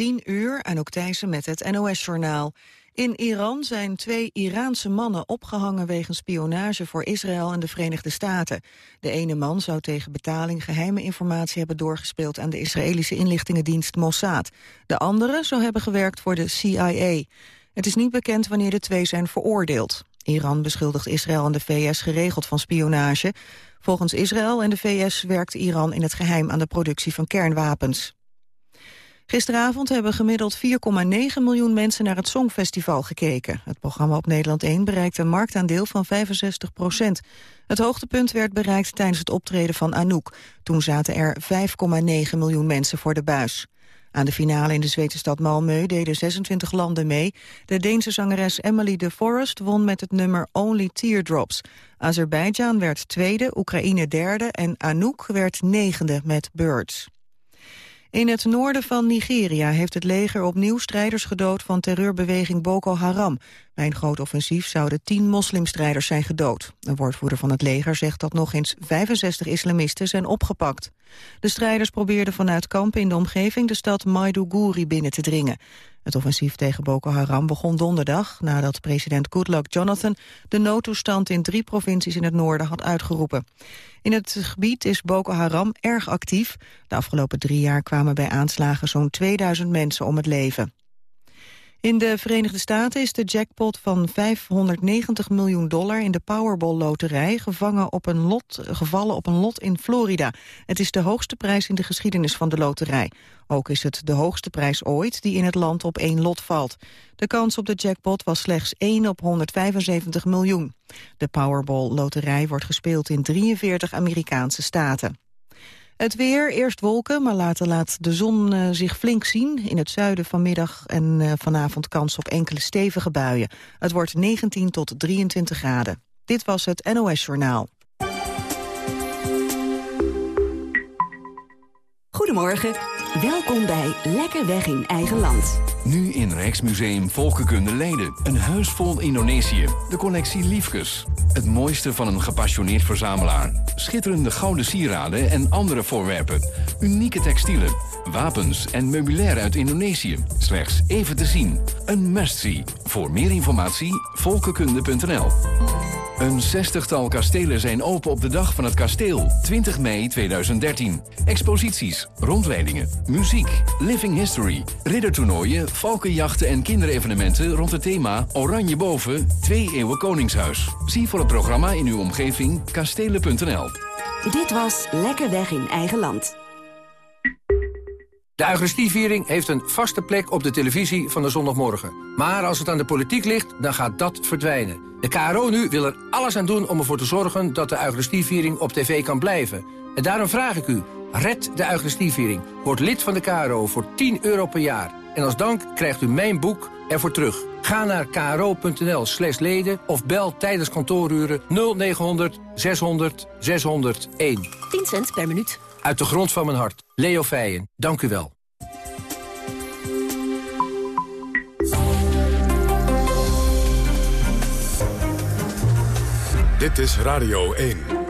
10 uur, en ook Thijssen met het NOS-journaal. In Iran zijn twee Iraanse mannen opgehangen wegens spionage voor Israël en de Verenigde Staten. De ene man zou tegen betaling geheime informatie hebben doorgespeeld aan de Israëlische inlichtingendienst Mossad. De andere zou hebben gewerkt voor de CIA. Het is niet bekend wanneer de twee zijn veroordeeld. Iran beschuldigt Israël en de VS geregeld van spionage. Volgens Israël en de VS werkt Iran in het geheim aan de productie van kernwapens. Gisteravond hebben gemiddeld 4,9 miljoen mensen naar het Songfestival gekeken. Het programma op Nederland 1 bereikte een marktaandeel van 65 procent. Het hoogtepunt werd bereikt tijdens het optreden van Anouk. Toen zaten er 5,9 miljoen mensen voor de buis. Aan de finale in de Zweedse stad Malmö deden 26 landen mee. De Deense zangeres Emily de Forest won met het nummer Only Teardrops. Azerbeidzjan werd tweede, Oekraïne derde en Anouk werd negende met Birds. In het noorden van Nigeria heeft het leger opnieuw strijders gedood van terreurbeweging Boko Haram. Bij een groot offensief zouden tien moslimstrijders zijn gedood. Een woordvoerder van het leger zegt dat nog eens 65 islamisten zijn opgepakt. De strijders probeerden vanuit kampen in de omgeving de stad Maiduguri binnen te dringen. Het offensief tegen Boko Haram begon donderdag nadat president Goodluck Jonathan de noodtoestand in drie provincies in het noorden had uitgeroepen. In het gebied is Boko Haram erg actief. De afgelopen drie jaar kwamen bij aanslagen zo'n 2000 mensen om het leven. In de Verenigde Staten is de jackpot van 590 miljoen dollar in de Powerball-loterij gevangen op een lot, gevallen op een lot in Florida. Het is de hoogste prijs in de geschiedenis van de loterij. Ook is het de hoogste prijs ooit die in het land op één lot valt. De kans op de jackpot was slechts 1 op 175 miljoen. De Powerball-loterij wordt gespeeld in 43 Amerikaanse staten. Het weer, eerst wolken, maar later laat de zon uh, zich flink zien. In het zuiden vanmiddag en uh, vanavond kans op enkele stevige buien. Het wordt 19 tot 23 graden. Dit was het NOS Journaal. Goedemorgen. Welkom bij Lekker Weg in Eigen Land. Nu in Rijksmuseum Volkenkunde Leiden. Een huis vol Indonesië. De collectie Liefkes. Het mooiste van een gepassioneerd verzamelaar. Schitterende gouden sieraden en andere voorwerpen. Unieke textielen. Wapens en meubilair uit Indonesië. Slechts even te zien. Een must-see. Voor meer informatie volkenkunde.nl Een zestigtal kastelen zijn open op de dag van het kasteel. 20 mei 2013. Exposities, rondleidingen, muziek, living history, riddertoernooien, valkenjachten en kinderevenementen rond het thema Oranje Boven, twee eeuwen Koningshuis. Zie voor het programma in uw omgeving kastelen.nl. Dit was Lekker Weg in Eigen Land. De Eucharistieviering heeft een vaste plek op de televisie van de zondagmorgen. Maar als het aan de politiek ligt, dan gaat dat verdwijnen. De KRO nu wil er alles aan doen om ervoor te zorgen dat de Eucharistieviering op tv kan blijven. En daarom vraag ik u, red de Eucharistieviering. Word lid van de KRO voor 10 euro per jaar. En als dank krijgt u mijn boek ervoor terug. Ga naar kro.nl slash leden of bel tijdens kantooruren 0900 600 601. 10 cent per minuut. Uit de grond van mijn hart. Leo Feijen, dank u wel. Dit is Radio 1.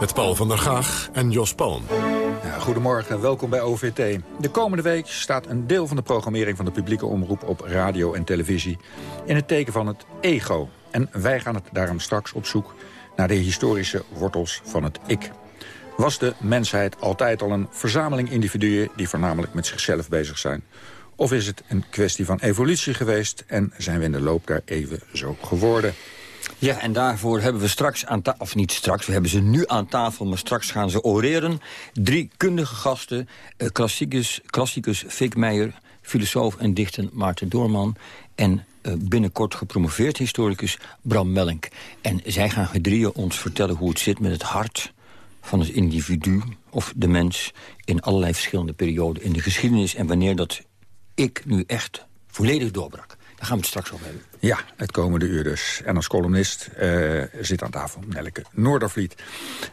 Met Paul van der Gaag en Jos Palm. Ja, goedemorgen, welkom bij OVT. De komende week staat een deel van de programmering van de publieke omroep op radio en televisie in het teken van het ego. En wij gaan het daarom straks op zoek naar de historische wortels van het ik. Was de mensheid altijd al een verzameling individuen die voornamelijk met zichzelf bezig zijn? Of is het een kwestie van evolutie geweest en zijn we in de loop daar even zo geworden? Ja, en daarvoor hebben we straks aan tafel, of niet straks, we hebben ze nu aan tafel, maar straks gaan ze oreren. Drie kundige gasten, uh, klassicus, klassicus Fik Meijer, filosoof en dichter Maarten Doorman... en uh, binnenkort gepromoveerd historicus Bram Melink. En zij gaan gedrieën ons vertellen hoe het zit met het hart van het individu of de mens... in allerlei verschillende perioden in de geschiedenis... en wanneer dat ik nu echt volledig doorbrak. Daar gaan we het straks over hebben. Ja, het komende uur dus. En als columnist uh, zit aan tafel Nelleke Noordervliet.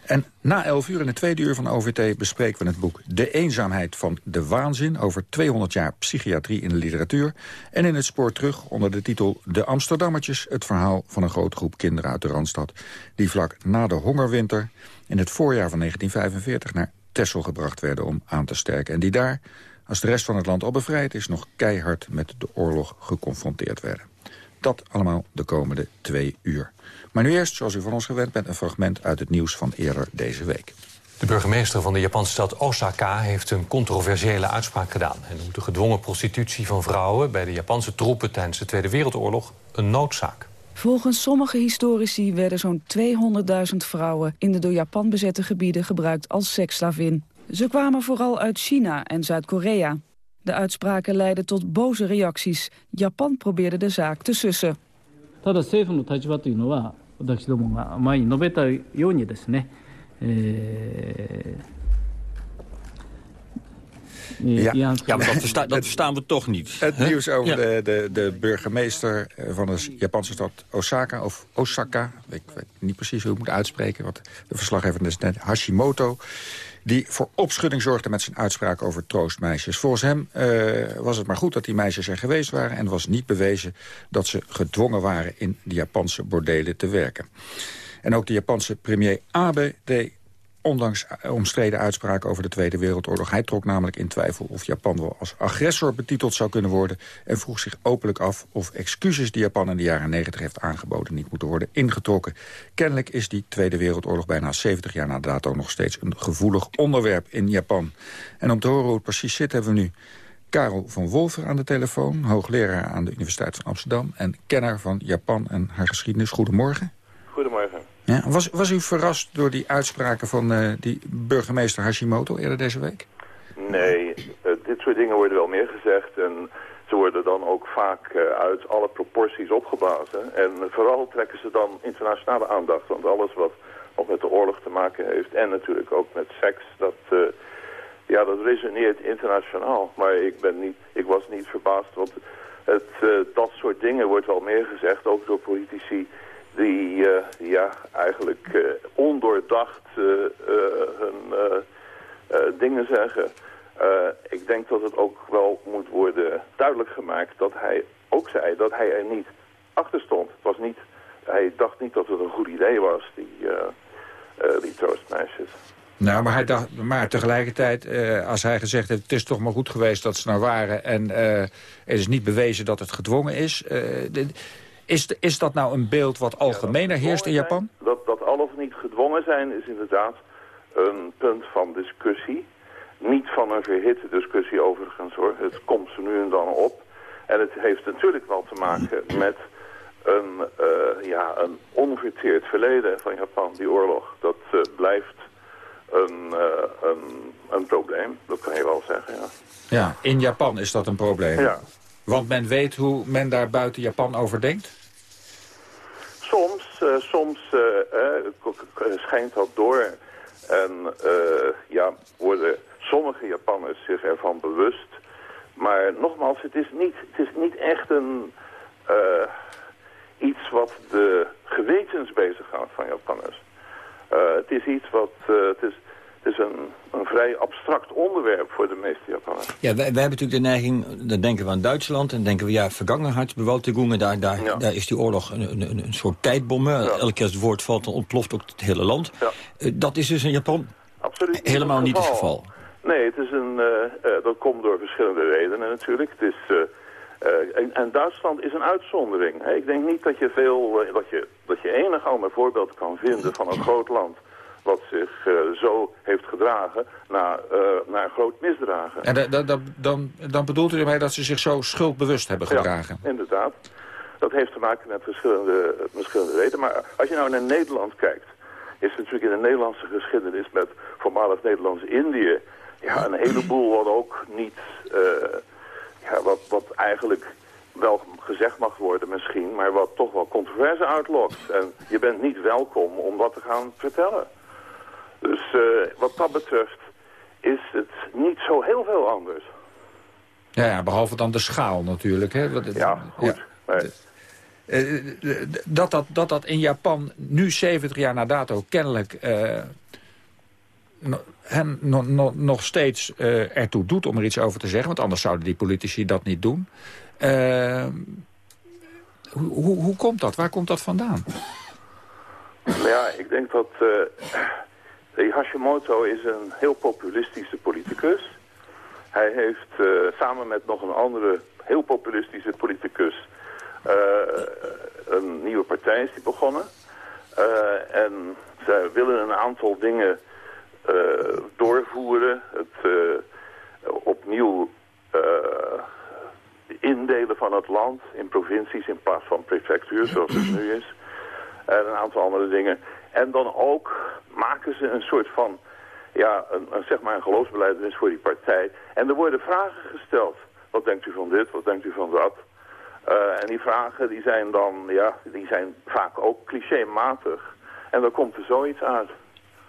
En na elf uur in het tweede uur van OVT bespreken we het boek... De eenzaamheid van de waanzin over 200 jaar psychiatrie in de literatuur. En in het spoor terug onder de titel De Amsterdammertjes... het verhaal van een grote groep kinderen uit de Randstad... die vlak na de hongerwinter in het voorjaar van 1945 naar Texel gebracht werden om aan te sterken. En die daar als de rest van het land al bevrijd is... nog keihard met de oorlog geconfronteerd werden. Dat allemaal de komende twee uur. Maar nu eerst, zoals u van ons gewend bent... een fragment uit het nieuws van eerder deze week. De burgemeester van de Japanse stad Osaka heeft een controversiële uitspraak gedaan. Hij noemt de gedwongen prostitutie van vrouwen... bij de Japanse troepen tijdens de Tweede Wereldoorlog een noodzaak. Volgens sommige historici werden zo'n 200.000 vrouwen... in de door Japan bezette gebieden gebruikt als seksslavin. Ze kwamen vooral uit China en Zuid-Korea. De uitspraken leidden tot boze reacties. Japan probeerde de zaak te sussen. ただ政府の立場というのは私どもが前に述べたようにですね、えー Ja, ja maar dat, versta dat verstaan we toch niet. Het nieuws over ja. de, de, de burgemeester van de Japanse stad Osaka, of Osaka, ik weet niet precies hoe ik moet uitspreken, wat de verslaggever is net, Hashimoto, die voor opschudding zorgde met zijn uitspraak over troostmeisjes. Volgens hem uh, was het maar goed dat die meisjes er geweest waren... en was niet bewezen dat ze gedwongen waren in de Japanse bordelen te werken. En ook de Japanse premier deed ondanks omstreden uitspraken over de Tweede Wereldoorlog. Hij trok namelijk in twijfel of Japan wel als agressor betiteld zou kunnen worden... en vroeg zich openlijk af of excuses die Japan in de jaren 90 heeft aangeboden... niet moeten worden ingetrokken. Kennelijk is die Tweede Wereldoorlog bijna 70 jaar na dato... nog steeds een gevoelig onderwerp in Japan. En om te horen hoe het precies zit hebben we nu... Karel van Wolfer aan de telefoon, hoogleraar aan de Universiteit van Amsterdam... en kenner van Japan en haar geschiedenis. Goedemorgen. Goedemorgen. Was, was u verrast door die uitspraken van uh, die burgemeester Hashimoto eerder deze week? Nee, uh, dit soort dingen worden wel meer gezegd en ze worden dan ook vaak uh, uit alle proporties opgeblazen. En vooral trekken ze dan internationale aandacht, want alles wat ook met de oorlog te maken heeft en natuurlijk ook met seks, dat, ja, dat resoneert internationaal. Maar ik, ben niet, ik was niet verbaasd, want het, dat soort dingen wordt wel meer gezegd, ook door politici die uh, ja, eigenlijk uh, ondoordacht uh, hun dingen zeggen. ik denk dat het ook wel moet worden duidelijk gemaakt dat hij ook zei dat hij er niet achter stond. Het was niet, hij dacht niet dat het een goed idee was, die, die troostmeisjes. Nou, maar, hij dacht, maar tegelijkertijd, als hij gezegd heeft... het is toch maar goed geweest dat ze nou waren... en het is niet bewezen dat het gedwongen is... is, is dat nou een beeld wat algemener heerst in Japan? dat, dat al of niet gedwongen zijn is inderdaad een punt van discussie. Niet van een verhitte discussie overigens hoor. Het komt ze nu en dan op. En het heeft natuurlijk wel te maken met een, uh, ja, een onverteerd verleden van Japan, die oorlog. Dat uh, blijft een, uh, een, een probleem, dat kan je wel zeggen, ja. Ja, in Japan is dat een probleem. Ja. Want men weet hoe men daar buiten Japan over denkt? Soms, uh, soms uh, schijnt dat door. En ja, worden sommige Japanners zich ervan bewust. Maar nogmaals, het is niet, het is niet echt een, iets wat de gewetens bezighoudt van Japanners. het is iets wat... het is, is een, een vrij abstract onderwerp voor de meeste Japanners. Ja, wij, wij hebben natuurlijk de neiging, dan denken we aan Duitsland... en denken we, ja, vergangenheidsbewältigung... daar, daar, ja. daar is die oorlog een, een, een soort tijdbom. Ja. Elke keer als het woord valt, dan ontploft ook het hele land. Ja. Uh, dat is dus in Japan Absoluut helemaal niet het geval. Nee, het is een, uh, uh, dat komt door verschillende redenen natuurlijk. Het is... En, en, Duitsland is een uitzondering. Ik denk niet dat je veel, dat je, dat je enig ander voorbeeld kan vinden van een groot land wat zich uh, zo heeft gedragen naar, uh, naar groot misdragen. En da, da, dan, dan bedoelt u ermee dat ze zich zo schuldbewust hebben gedragen? Ja, inderdaad. Dat heeft te maken met verschillende, verschillende redenen. Maar als je nou naar Nederland kijkt... is natuurlijk in de Nederlandse geschiedenis met voormalig Nederlands-Indië... ja, een heleboel wat ook niet... Uh, ja, wat, wat eigenlijk wel gezegd mag worden misschien, maar wat toch wel controverse uitlokt. En je bent niet welkom om wat te gaan vertellen. Dus uh, wat dat betreft is het niet zo heel veel anders. Ja, ja behalve dan de schaal natuurlijk. Hè? Ja, goed. Ja. Uh, dat, dat, dat dat in Japan nu 70 jaar na dato kennelijk uh, hen no, no, nog steeds ertoe doet om er iets over te zeggen. Want anders zouden die politici dat niet doen. Hoe, hoe, hoe, komt dat? Waar komt dat vandaan? Ja, ik denk dat... Hashimoto is een heel populistische politicus. Hij heeft samen met nog een andere heel populistische politicus eh, een nieuwe partij is die begonnen. Eh, en zij willen een aantal dingen eh, doorvoeren. Het opnieuw indelen van het land in provincies in plaats van prefectuur zoals het nu is. En een aantal andere dingen. En dan ook maken ze een soort van, ja, een, een, zeg maar een geloofsbeleid voor die partij. En er worden vragen gesteld. Wat denkt u van dit, wat denkt u van dat? Uh, en die vragen die zijn dan, ja, die zijn vaak ook clichématig. En dan komt er zoiets uit.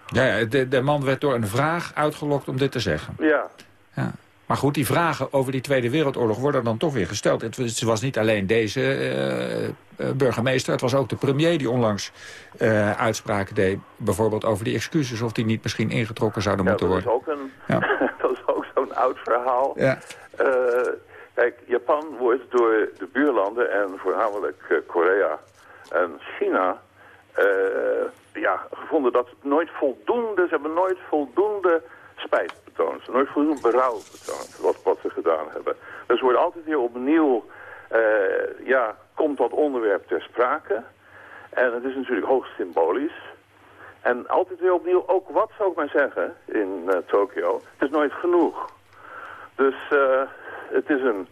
Ja, de, de man werd door een vraag uitgelokt om dit te zeggen. Ja. ja. Maar goed, die vragen over die Tweede Wereldoorlog worden dan toch weer gesteld. Het was, het was niet alleen deze uh, burgemeester, het was ook de premier die onlangs uh, uitspraken deed. Bijvoorbeeld over die excuses, of die niet misschien ingetrokken zouden ja, moeten worden. Is ook een, ja. dat is ook zo'n oud verhaal. Ja. Kijk, Japan wordt door de buurlanden en voornamelijk Korea en China ja, gevonden dat het nooit voldoende, ze hebben nooit voldoende spijt betoond. Ze nooit voldoende berouw betoond wat, wat ze gedaan hebben. Dus wordt altijd weer opnieuw, uh, ja, komt dat onderwerp ter sprake. En het is natuurlijk hoogst symbolisch. En altijd weer opnieuw, ook wat zou ik maar zeggen in Tokio, het is nooit genoeg. Dus het is een,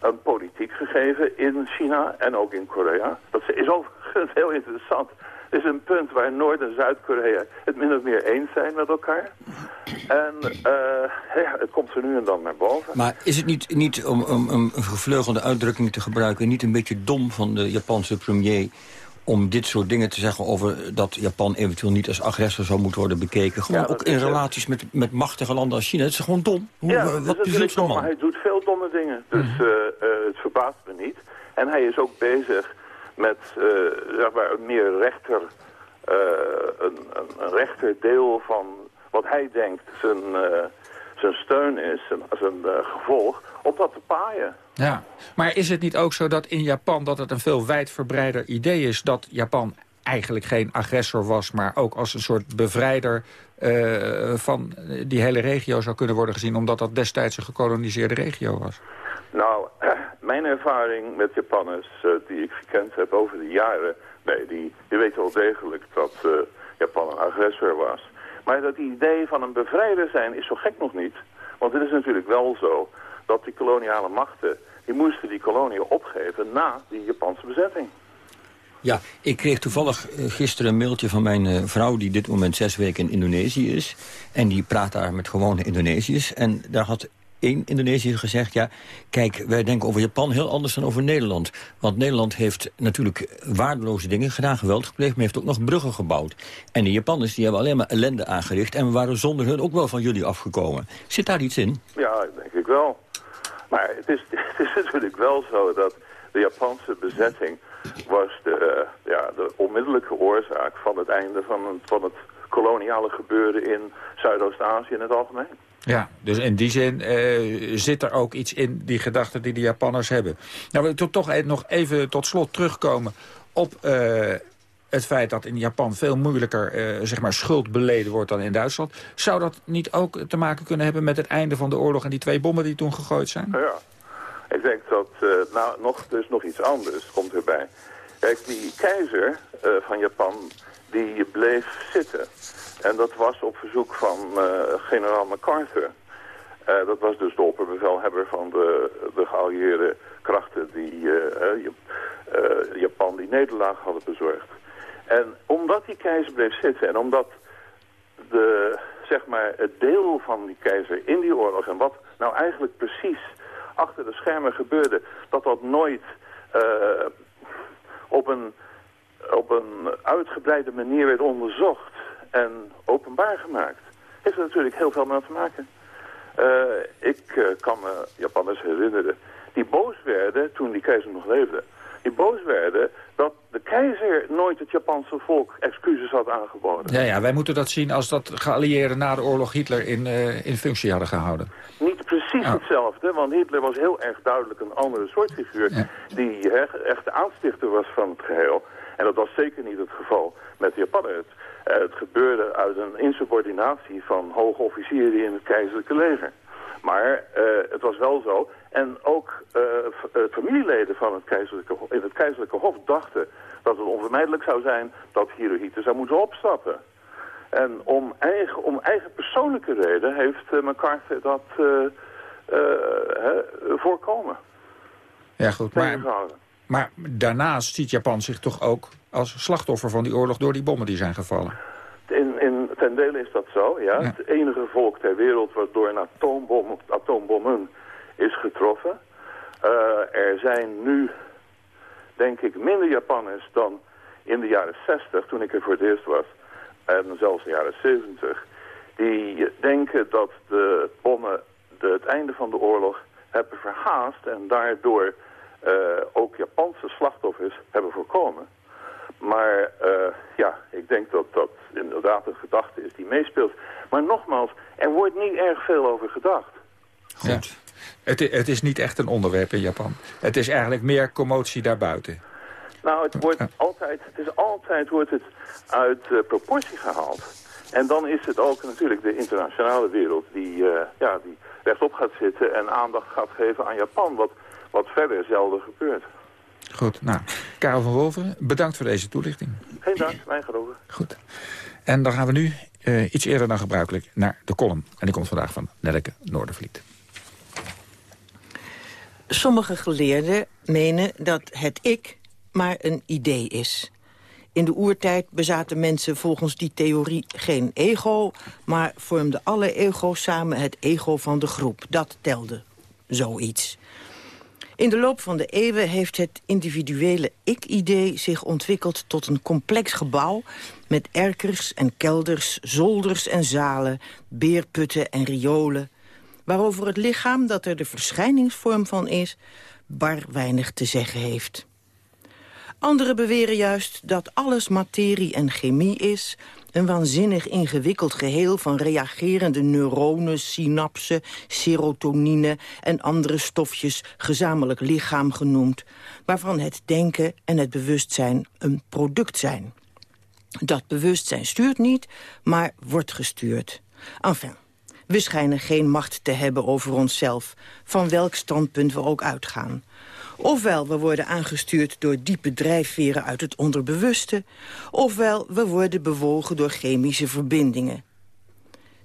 een politiek gegeven in China en ook in Korea. Dat is overigens heel interessant. Is een punt waar Noord- en Zuid-Korea het min of meer eens zijn met elkaar. En uh, ja, het komt er nu en dan naar boven. Maar is het niet, niet om, om, om een gevleugelde uitdrukking te gebruiken... niet een beetje dom van de Japanse premier om dit soort dingen te zeggen over dat Japan eventueel niet als agressor zou moeten worden bekeken. Gewoon ook in relaties met, met machtige landen als China. Het is gewoon dom. Hoe, ja, wat is zo'n man? Hij doet veel domme dingen. Dus mm uh, uh, het verbaast me niet. En hij is ook bezig met uh, zeg maar een meer rechter, een, een, een, rechter deel van wat hij denkt zijn, zijn steun is, zijn, zijn gevolg, op dat te paaien. Ja, maar is het niet ook zo dat in Japan dat het een veel wijdverbreider idee is... dat Japan eigenlijk geen agressor was, maar ook als een soort bevrijder uh, van die hele regio zou kunnen worden gezien... omdat dat destijds een gekoloniseerde regio was? Nou, mijn ervaring met Japanners uh, die ik gekend heb over de jaren... nee, die, die weten wel degelijk dat uh, Japan een agressor was. Maar dat idee van een bevrijder zijn is zo gek nog niet. Want het is natuurlijk wel zo dat die koloniale machten... die moesten die koloniën opgeven na die Japanse bezetting. Ja, ik kreeg toevallig gisteren een mailtje van mijn vrouw... die dit moment zes weken in Indonesië is. En die praat daar met gewone Indonesiërs. En daar had één Indonesiër gezegd... ja, kijk, wij denken over Japan heel anders dan over Nederland. Want Nederland heeft natuurlijk waardeloze dingen gedaan, geweld gepleegd... maar heeft ook nog bruggen gebouwd. En de Japanners die hebben alleen maar ellende aangericht... en we waren zonder hun ook wel van jullie afgekomen. Zit daar iets in? Ja, denk ik wel. Maar het is, het is natuurlijk wel zo dat de Japanse bezetting was de, uh, ja, de onmiddellijke oorzaak van het einde van, van het koloniale gebeuren in Zuidoost-Azië in het algemeen. Ja, dus in die zin uh, zit er ook iets in die gedachten die de Japanners hebben. Nou, we willen toch nog even tot slot terugkomen op uh, het feit dat in Japan veel moeilijker uh, zeg maar schuld beleden wordt dan in Duitsland. Zou dat niet ook te maken kunnen hebben met het einde van de oorlog en die twee bommen die toen gegooid zijn? Ja, ik denk dat, nou, nog, dus nog iets anders komt erbij. Kijk, die keizer van Japan, die bleef zitten. En dat was op verzoek van generaal MacArthur. dat was dus de opperbevelhebber van de, de geallieerde krachten die Japan die nederlaag hadden bezorgd. En omdat die keizer bleef zitten en omdat de, zeg maar, het deel van die keizer in die oorlog... en wat nou eigenlijk precies achter de schermen gebeurde, dat dat nooit op, een, op een uitgebreide manier werd onderzocht en openbaar gemaakt, heeft er natuurlijk heel veel mee te maken. ik kan me Japanners herinneren die boos werden toen die keizer nog leefde. Die boos werden dat de keizer nooit het Japanse volk excuses had aangeboden. Ja, ja, wij moeten dat zien als dat geallieerden na de oorlog Hitler in, uh, in functie hadden gehouden. Niet precies oh. hetzelfde, want Hitler was heel erg duidelijk een andere soort figuur... die echt de aanstichter was van het geheel. En dat was zeker niet het geval met de Japanners. Het, uh, het gebeurde uit een insubordinatie van hoge officieren in het keizerlijke leger. Maar uh, het was wel zo. En ook uh, familieleden van het keizerlijke, in het keizerlijke hof dachten dat het onvermijdelijk zou zijn dat Hirohito zou moeten opstappen. En om eigen, om eigen persoonlijke reden heeft uh, MacArthur dat voorkomen. Ja goed, maar, maar daarnaast ziet Japan zich toch ook als slachtoffer van die oorlog door die bommen die zijn gevallen. In, in, ten dele is dat zo, ja. Het enige volk ter wereld waardoor een atoombom, atoombommen is getroffen. Uh, er zijn nu, denk ik, minder Japanners dan in de jaren 60, toen ik er voor het eerst was. En zelfs in de jaren 70. Die denken dat de bommen de, het einde van de oorlog hebben verhaast en daardoor ook Japanse slachtoffers hebben voorkomen. Maar uh, ja, ik denk dat dat inderdaad een gedachte is die meespeelt. Maar nogmaals, er wordt niet erg veel over gedacht. Goed. Het, het, is niet echt een onderwerp in Japan. Het is eigenlijk meer commotie daarbuiten. Nou, het, wordt altijd, het is altijd wordt het uit uh, proportie gehaald. En dan is het ook natuurlijk de internationale wereld die, uh, ja, die rechtop gaat zitten en aandacht gaat geven aan Japan. Wat, wat verder zelden gebeurt. Goed, nou, Karel van Wolveren, bedankt voor deze toelichting. Geen dank, mijn genoegen. Goed. En dan gaan we nu uh, iets eerder dan gebruikelijk naar de column. En die komt vandaag van Nelke Noordervliet. Sommige geleerden menen dat het ik maar een idee is. In de oertijd bezaten mensen volgens die theorie geen ego... maar vormden alle ego's samen het ego van de groep. Dat telde zoiets. In de loop van de eeuwen heeft het individuele ik-idee zich ontwikkeld tot een complex gebouw met erkers en kelders, zolders en zalen, beerputten en riolen, waarover het lichaam dat er de verschijningsvorm van is, bar weinig te zeggen heeft. Anderen beweren juist dat alles materie en chemie is... een waanzinnig ingewikkeld geheel van reagerende neuronen, synapsen... serotonine en andere stofjes gezamenlijk lichaam genoemd... waarvan het denken en het bewustzijn een product zijn. Dat bewustzijn stuurt niet, maar wordt gestuurd. Enfin, we schijnen geen macht te hebben over onszelf... van welk standpunt we ook uitgaan. Ofwel we worden aangestuurd door diepe drijfveren uit het onderbewuste... ofwel we worden bewogen door chemische verbindingen.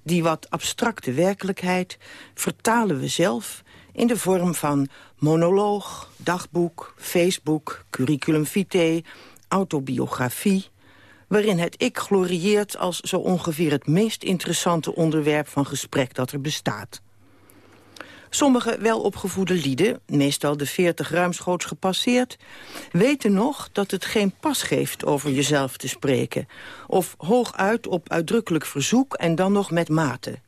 Die wat abstracte werkelijkheid vertalen we zelf... in de vorm van monoloog, dagboek, Facebook, curriculum vitae... autobiografie, waarin het ik glorieert als zo ongeveer het meest interessante onderwerp van gesprek dat er bestaat. Sommige welopgevoede lieden, meestal de veertig ruimschoots gepasseerd... weten nog dat het geen pas geeft over jezelf te spreken... of hooguit op uitdrukkelijk verzoek en dan nog met mate.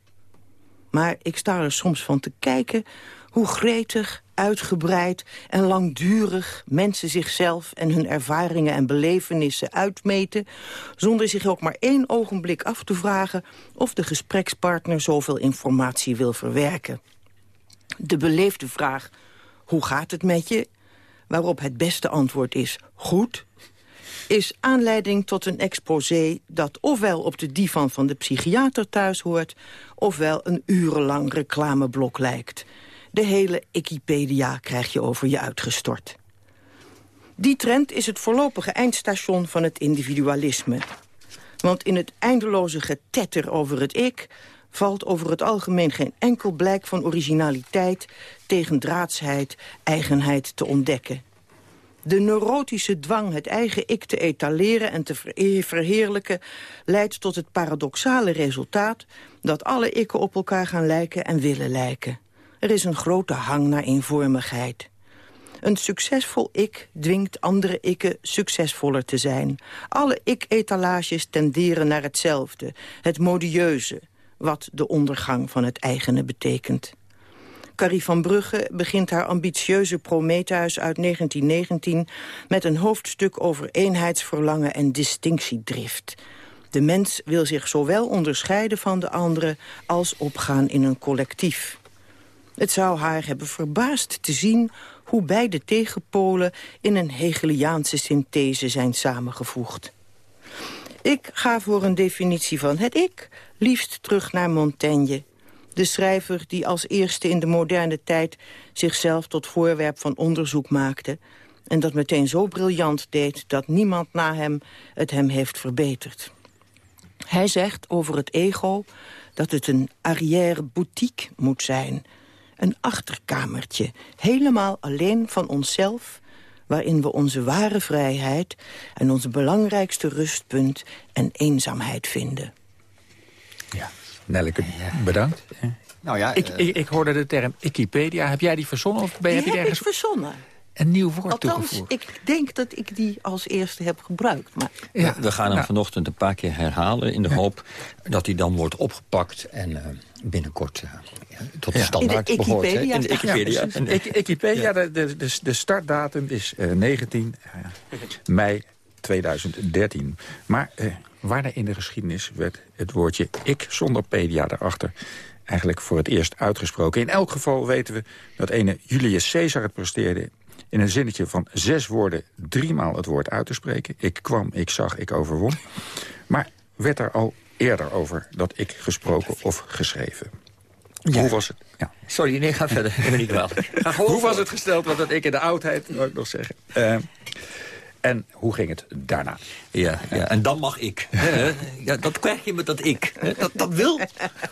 Maar ik sta er soms van te kijken hoe gretig, uitgebreid en langdurig mensen zichzelf en hun ervaringen en belevenissen uitmeten, zonder zich ook maar één ogenblik af te vragen of de gesprekspartner zoveel informatie wil verwerken. De beleefde vraag, hoe gaat het met je? Waarop het beste antwoord is, goed is aanleiding tot een exposé dat ofwel op de divan van de psychiater thuis hoort... ofwel een urenlang reclameblok lijkt. De hele Wikipedia krijg je over je uitgestort. Die trend is het voorlopige eindstation van het individualisme. Want in het eindeloze getetter over het ik valt over het algemeen geen enkel blijk van originaliteit, tegendraadsheid, eigenheid te ontdekken. De neurotische dwang het eigen ik te etaleren en te verheerlijken... leidt tot het paradoxale resultaat dat alle ikken op elkaar gaan lijken en willen lijken. Er is een grote hang naar eenvormigheid. Een succesvol ik dwingt andere ikken succesvoller te zijn. Alle ik-etalages tenderen naar hetzelfde, het modieuze... wat de ondergang van het eigene betekent. Carrie van Brugge begint haar ambitieuze Prometheus uit 1919... met een hoofdstuk over eenheidsverlangen en distinctiedrift. De mens wil zich zowel onderscheiden van de anderen... als opgaan in een collectief. Het zou haar hebben verbaasd te zien hoe beide tegenpolen in een Hegeliaanse synthese zijn samengevoegd. Ik ga voor een definitie van het ik liefst terug naar Montaigne. De schrijver die als eerste in de moderne tijd zichzelf tot voorwerp van onderzoek maakte... en dat meteen zo briljant deed dat niemand na hem het hem heeft verbeterd. Hij zegt over het ego dat het een arrière boutique moet zijn een achterkamertje, helemaal alleen van onszelf... waarin we onze ware vrijheid en ons belangrijkste rustpunt en eenzaamheid vinden. Ja, Nelleke, bedankt. Nou ja, ik, ik, ik, hoorde de term Wikipedia. Heb jij die verzonnen? Of ben die je, heb, je ergens... ik verzonnen een nieuw woord Althans, toegevoegd. ik denk dat ik die als eerste heb gebruikt. Maar... Ja, we gaan hem vanochtend een paar keer herhalen... in de hoop dat hij dan wordt opgepakt en uh, binnenkort uh, tot de standaard in de behoort. Wikipedia. In de Wikipedia. Ja, de, Wikipedia, de, de, de startdatum is uh, 19 mei 2013. Maar waar in de geschiedenis werd het woordje ik zonder pedia daarachter eigenlijk voor het eerst uitgesproken. In elk geval weten we dat ene Julius Caesar het presteerde in een zinnetje van zes woorden driemaal het woord uit te spreken. Ik kwam, ik zag, ik overwon. Maar werd er al eerder over dat ik gesproken of geschreven. Ja. Hoe was het? Ja. Sorry, nee, ga verder. Ik ben niet wel. Hoe was het gesteld? Want dat ik in de oudheid, ik nog zeggen. Uh, en hoe ging het daarna? Ja, ja en dan mag ik. ja, dat krijg je met dat ik. Dat, dat wil.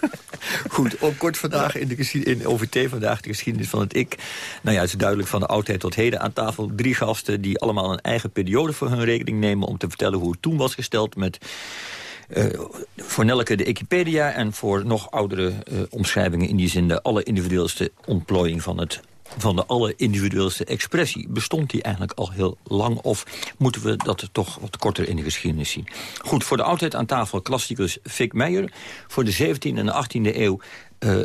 Goed, op kort vandaag in, de, in OVT vandaag de geschiedenis van het ik. Nou ja, het is duidelijk van de oudheid tot heden aan tafel. Drie gasten die allemaal een eigen periode voor hun rekening nemen... om te vertellen hoe het toen was gesteld met... Uh, voor Nelke de Wikipedia en voor nog oudere uh, omschrijvingen... in die zin de allerindividueelste ontplooiing van het van de allerindividueelste expressie. Bestond die eigenlijk al heel lang of moeten we dat toch wat korter in de geschiedenis zien? Goed, voor de oudheid aan tafel klassicus Fik Meijer. Voor de 17e en 18e eeuw uh,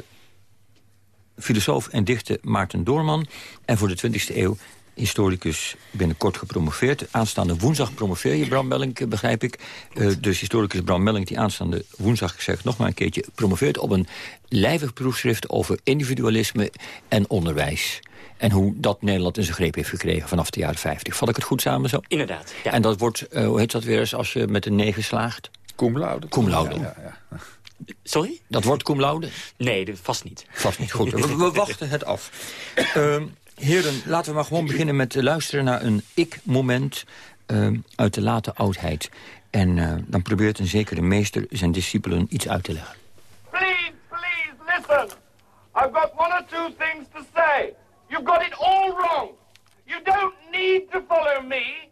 filosoof en dichter Maarten Doorman. En voor de 20e eeuw historicus binnenkort gepromoveerd. Aanstaande woensdag promoveer je, Bram Mellink, begrijp ik. Uh, dus historicus Bram Mellink, die aanstaande woensdag, ik zeg nog maar een keertje... promoveert op een lijvig proefschrift over individualisme en onderwijs. En hoe dat Nederland in zijn greep heeft gekregen vanaf de jaren 50. Vat ik het goed samen zo? Inderdaad. Ja. En dat wordt, uh, hoe heet dat weer eens, als je met een negen slaagt? Cum laude. Cum laude. Ja, ja, ja. Sorry? Dat wordt cum laude? Nee, vast niet. Vast niet, goed. we, we wachten het af. Uh, Heren, laten we maar gewoon beginnen met luisteren naar een ik-moment uh, uit de late oudheid. En uh, dan probeert een zekere meester zijn discipelen iets uit te leggen. Please, please, listen. I've got one or two things to say. You've got it all wrong. You don't need to follow me.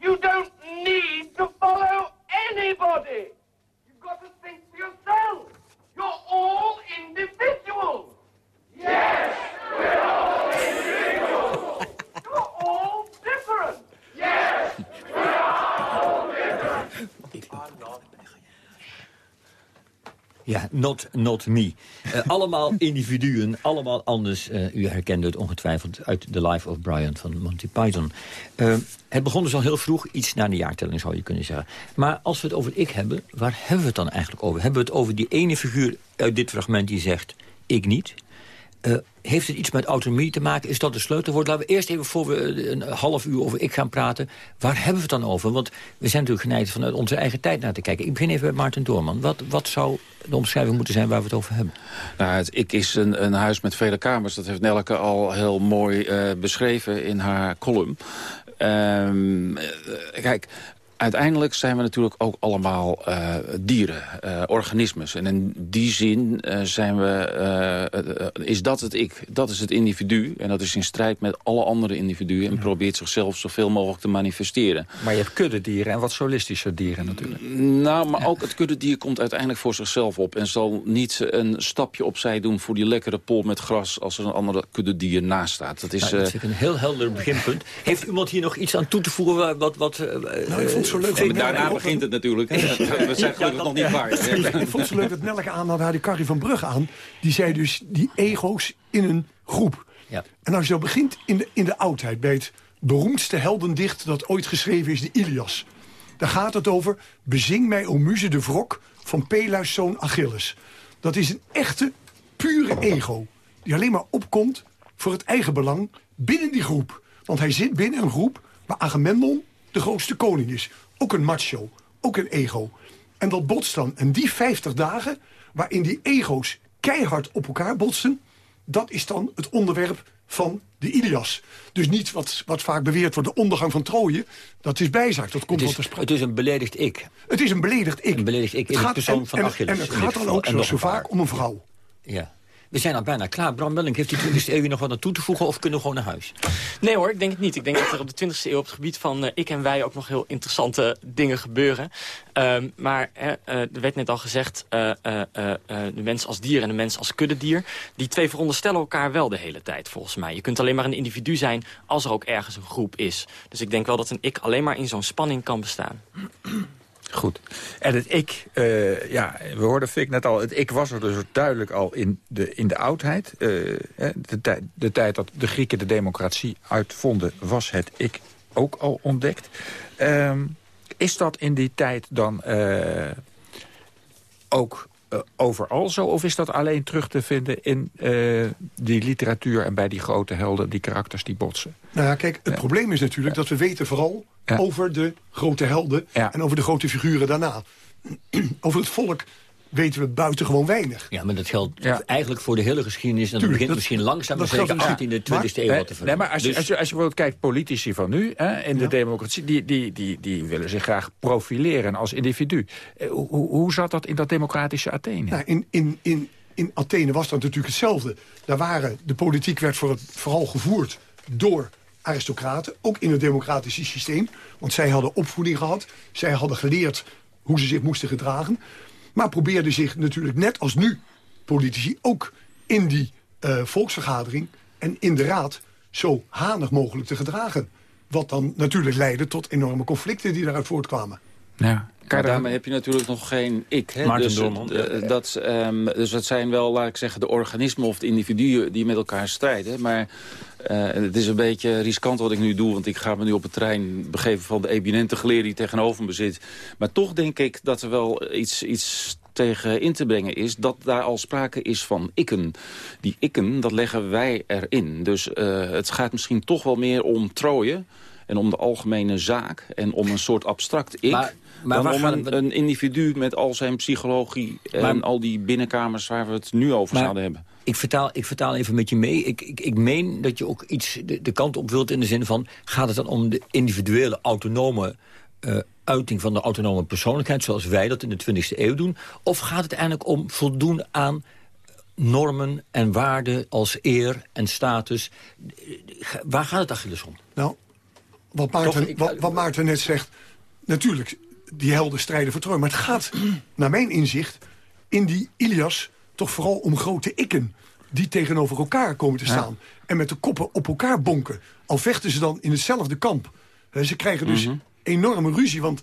You don't need to follow anybody. You've got to think for yourself. You're all individuals. Yes, we're all individuals. You're all different. Yes, we are all different. Ja, not, not me. Uh, allemaal individuen, allemaal anders. Uh, u herkende het ongetwijfeld uit The Life of Brian van Monty Python. Uh, het begon dus al heel vroeg, iets na de jaartelling zou je kunnen zeggen. Maar als we het over het ik hebben, waar hebben we het dan eigenlijk over? Hebben we het over die ene figuur uit dit fragment die zegt, ik niet... Heeft het iets met autonomie te maken? Is dat de sleutelwoord? Laten we eerst even, voor we een half uur over ik gaan praten... waar hebben we het dan over? Want we zijn natuurlijk geneigd vanuit onze eigen tijd naar te kijken. Ik begin even met Maarten Doorman. Wat, wat zou de omschrijving moeten zijn waar we het over hebben? Nou, het ik is een, een huis met vele kamers. Dat heeft Nelke al heel mooi uh, beschreven in haar column. Um, uh, kijk, uiteindelijk zijn we natuurlijk ook allemaal uh, dieren, uh, organismes. En in die zin uh, zijn we, is dat het ik, dat is het individu. En dat is in strijd met alle andere individuen... en probeert zichzelf zoveel mogelijk te manifesteren. Maar je hebt kuddedieren en wat solistische dieren natuurlijk. Nou, maar ook het kuddedier komt uiteindelijk voor zichzelf op... en zal niet een stapje opzij doen voor die lekkere pol met gras... als er een andere kuddedier naast staat. Dat is, nou, dat vind ik een heel helder beginpunt. Heeft iemand hier nog iets aan toe te voegen? Wat, wat, nou, ik vond het zo leuk. En daarna begint het natuurlijk. We zijn gelukkig nog niet waar. Ik vond het zo leuk dat Nelleke aan had, die Carrie van Brugge aan. Die zei dus die ego's in een groep. Ja. En als je dan begint in de, in de oudheid... bij het beroemdste heldendicht dat ooit geschreven is, de Ilias. Daar gaat het over... Bezing mij, o muze, de wrok van Peleus' zoon Achilles. Dat is een echte, pure ego. Die alleen maar opkomt voor het eigen belang binnen die groep. Want hij zit binnen een groep waar Agamemnon de grootste koning is. Ook een macho, ook een ego. En dat botst dan. En die 50 dagen waarin die ego's keihard op elkaar botsen... dat is dan het onderwerp van de Ilias. Dus niet wat, wat vaak beweerd wordt, de ondergang van Troje. Dat is bijzaak, dat komt het wel te sprake. Het is een beledigd ik. Het is een beledigd ik. Een beledigd ik in de persoon van Achilles. En het gaat dan ook, zoals zo vaak, om een vrouw. Ja. We zijn al bijna klaar. Bram Welling, heeft die 20e eeuw nog wat aan toe te voegen... of kunnen we gewoon naar huis? Nee hoor, ik denk het niet. Ik denk dat er op de 20e eeuw op het gebied van uh, ik en wij... ook nog heel interessante dingen gebeuren. Um, maar uh, er werd net al gezegd, uh, de mens als dier en de mens als kuddedier... die twee veronderstellen elkaar wel de hele tijd, volgens mij. Je kunt alleen maar een individu zijn als er ook ergens een groep is. Dus ik denk wel dat een ik alleen maar in zo'n spanning kan bestaan. Goed. En het ik, uh, ja, we hoorden Fik net al... het ik was er dus duidelijk al in de, in de oudheid. Uh, de, tijd, de tijd dat de Grieken de democratie uitvonden... was het ik ook al ontdekt. Uh, is dat in die tijd dan uh, ook uh, overal zo? Of is dat alleen terug te vinden in uh, die literatuur... en bij die grote helden, die karakters die botsen? Nou ja, kijk, het ja. probleem is natuurlijk dat we weten vooral... Ja. over de grote helden en over de grote figuren daarna. over het volk weten we buitengewoon weinig. Ja, maar dat geldt eigenlijk voor de hele geschiedenis... en dat begint dat, misschien langzaam, maar zeker in de 20e eeuw wat te veranderen. Nee, maar als je, dus, als je, als je bijvoorbeeld kijkt, politici van nu... Hè, in de democratie, die, die, die, die willen zich graag profileren als individu. Hoe, hoe zat dat in dat democratische Athene? Nou, in, in, in, in Athene was dat natuurlijk hetzelfde. Daar waren, de politiek werd voor het, vooral gevoerd door aristocraten, ook in het democratische systeem. Want zij hadden opvoeding gehad, zij hadden geleerd hoe ze zich moesten gedragen. Maar probeerden zich natuurlijk net als nu politici ook in die uh, volksvergadering en in de raad zo hanig mogelijk te gedragen. Wat dan natuurlijk leidde tot enorme conflicten die daaruit voortkwamen. Ja. Maar daarmee heb je natuurlijk nog geen ik. Hè? Maarten dus, Doorman. Uh, dat, um, dus dat zijn wel, laat ik zeggen, de organismen of de individuen die met elkaar strijden. Maar uh, het is een beetje riskant wat ik nu doe, want ik ga me nu op het trein begeven van de eminente geleerde die tegenover me zit. Maar toch denk ik dat er wel iets, iets tegen in te brengen is... dat daar al sprake is van ikken. Die ikken, dat leggen wij erin. Dus uh, het gaat misschien toch wel meer om Troje en om de algemene zaak... en om een soort abstract ik... Maar, maar dan om een, we... een, individu met al zijn psychologie... en Maar- al die binnenkamers waar we het nu over Maar- zouden hebben. Ik vertaal, ik vertaal even met je mee. Ik, ik, ik meen dat je ook iets de, de kant op wilt in de zin van... gaat het dan om de individuele autonome eh, uiting van de autonome persoonlijkheid... zoals wij dat in de 20e eeuw doen? Of gaat het eigenlijk om voldoen aan normen en waarden als eer en status? Waar gaat het Achilles om? Nou, wat Maarten, Toch, ik- wat, wat Maarten net zegt... natuurlijk, die helden strijden voor Troje. Maar het gaat, naar mijn inzicht, in die Ilias... toch vooral om grote ikken die tegenover elkaar komen te staan. En met de koppen op elkaar bonken. Al vechten ze dan in hetzelfde kamp. Ze krijgen dus Mhm. enorme ruzie. Want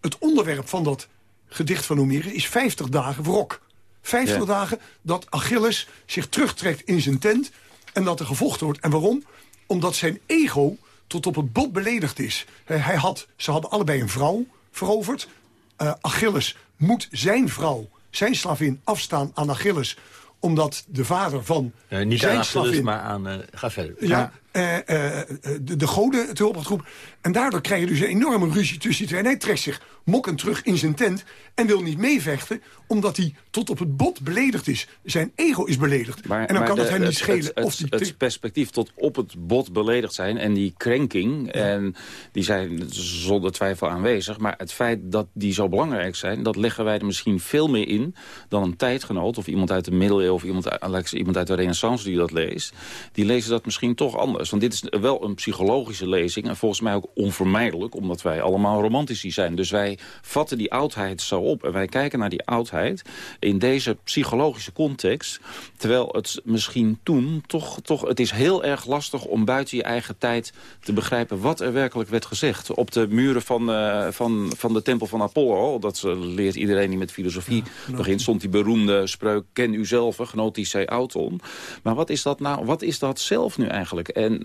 het onderwerp van dat gedicht van Homerus is 50 dagen wrok. 50 Ja. dagen dat Achilles zich terugtrekt in zijn tent... en dat er gevochten wordt. En waarom? Omdat zijn ego tot op het bot beledigd is. Hij had, ze hadden allebei een vrouw veroverd. Eh, Achilles moet zijn vrouw, zijn slavin, afstaan aan Achilles omdat de vader van Eh, niet zijn aan Achilles, slavin... maar aan... eh, ga verder. Ja, eh, eh, de, de goden te hulp had geroepen. En daardoor krijg je dus een enorme ruzie tussen die twee. En hij trekt zich mokkend terug in zijn tent en wil niet meevechten... omdat hij tot op het bot beledigd is. Zijn ego is beledigd. Maar, en dan maar kan de- het hem niet het, schelen het, of die... het, perspectief tot op het bot beledigd zijn en die krenking... en die zijn zonder twijfel aanwezig... maar het feit dat die zo belangrijk zijn... dat leggen wij er misschien veel meer in dan een tijdgenoot... of iemand uit de middeleeuwen of iemand, iemand uit de renaissance die dat leest. Die lezen dat misschien toch anders. Want dit is wel een psychologische lezing... en volgens mij ook onvermijdelijk, omdat wij allemaal romantici zijn. Dus wij vatten die oudheid zo op en wij kijken naar die oudheid... in deze psychologische context... terwijl het misschien toen toch... toch het is heel erg lastig om buiten je eigen tijd te begrijpen... wat er werkelijk werd gezegd. Op de muren van, eh, van, van de tempel van Apollo... dat leert iedereen die met filosofie begint... stond die beroemde spreuk... ken u zelf, genotis se auton. Maar wat is dat nou? Wat is dat zelf nu eigenlijk? En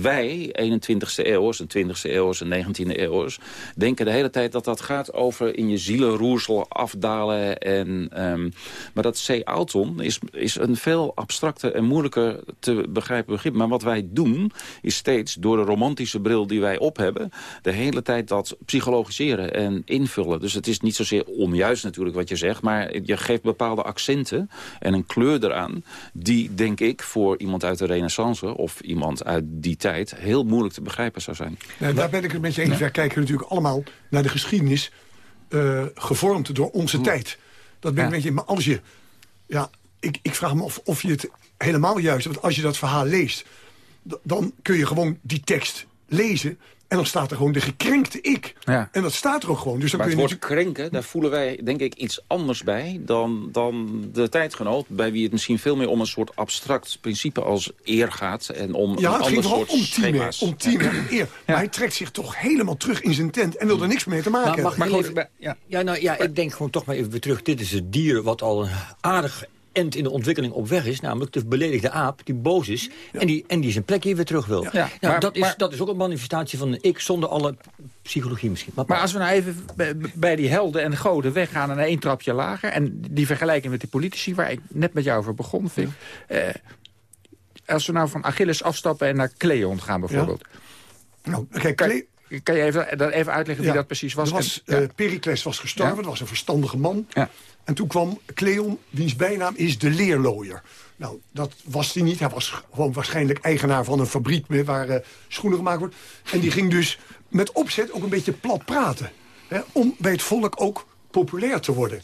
wij, 21ste eeuwers en 20ste eeuwers en 19e eeuwers... denken de hele tijd dat dat gaat over in je zielenroersel afdalen. En, ehm, maar dat se auton is, is een veel abstracter en moeilijker te begrijpen begrip. Maar wat wij doen, is steeds door de romantische bril die wij op hebben... de hele tijd dat psychologiseren en invullen. Dus het is niet zozeer onjuist natuurlijk wat je zegt... maar je geeft bepaalde accenten en een kleur eraan... die, denk ik, voor iemand uit de renaissance of iemand uit die tijd... heel moeilijk te begrijpen zou zijn. Nou, daar ben ik het met je eens. Wij kijken natuurlijk allemaal naar de geschiedenis... eh, gevormd door onze tijd. Dat ben ik Ja. met je. Maar als je... Ja, ik, ik vraag me of, of je het helemaal juist... Want als je dat verhaal leest... dan kun je gewoon die tekst lezen... en dan staat er gewoon de gekrenkte ik. Ja. En dat staat er ook gewoon. Dus dan maar kun het je woord natuurlijk- krenken, daar voelen wij denk ik iets anders bij dan, dan de tijdgenoot. Bij wie het misschien veel meer om een soort abstract principe als eer gaat. En om Ja, een het ging vooral soort om team, schema's. om team en eer. Maar hij trekt zich toch helemaal terug in zijn tent... en wil er niks mee te maken Nou, mag hebben. ik even- ja. nou ja, ik denk gewoon toch maar even weer terug. Dit is het dier wat al een aardig end in de ontwikkeling op weg is. Namelijk de beledigde aap die boos is. En, die, en die zijn plekje weer terug wil. Ja, Nou, maar- dat, is, dat is ook een manifestatie van een ik zonder alle psychologie misschien. Maar als we nou even bij- bij die helden en goden weggaan... en één trapje lager... en die vergelijking met die politici waar ik net met jou over begon... Vind, eh, als we nou van Achilles afstappen en naar Cleon gaan bijvoorbeeld... Nou, kijk, kan, je even, dat even uitleggen wie dat precies was? was En- eh, Pericles was gestorven, dat was een verstandige man. Ja. En toen kwam Cleon, wiens bijnaam is de leerlooier. Nou, dat was hij niet. Hij was gewoon waarschijnlijk eigenaar van een fabriek... waar eh, schoenen gemaakt worden. En die ging dus met opzet ook een beetje plat praten. Hè, om bij het volk ook populair te worden.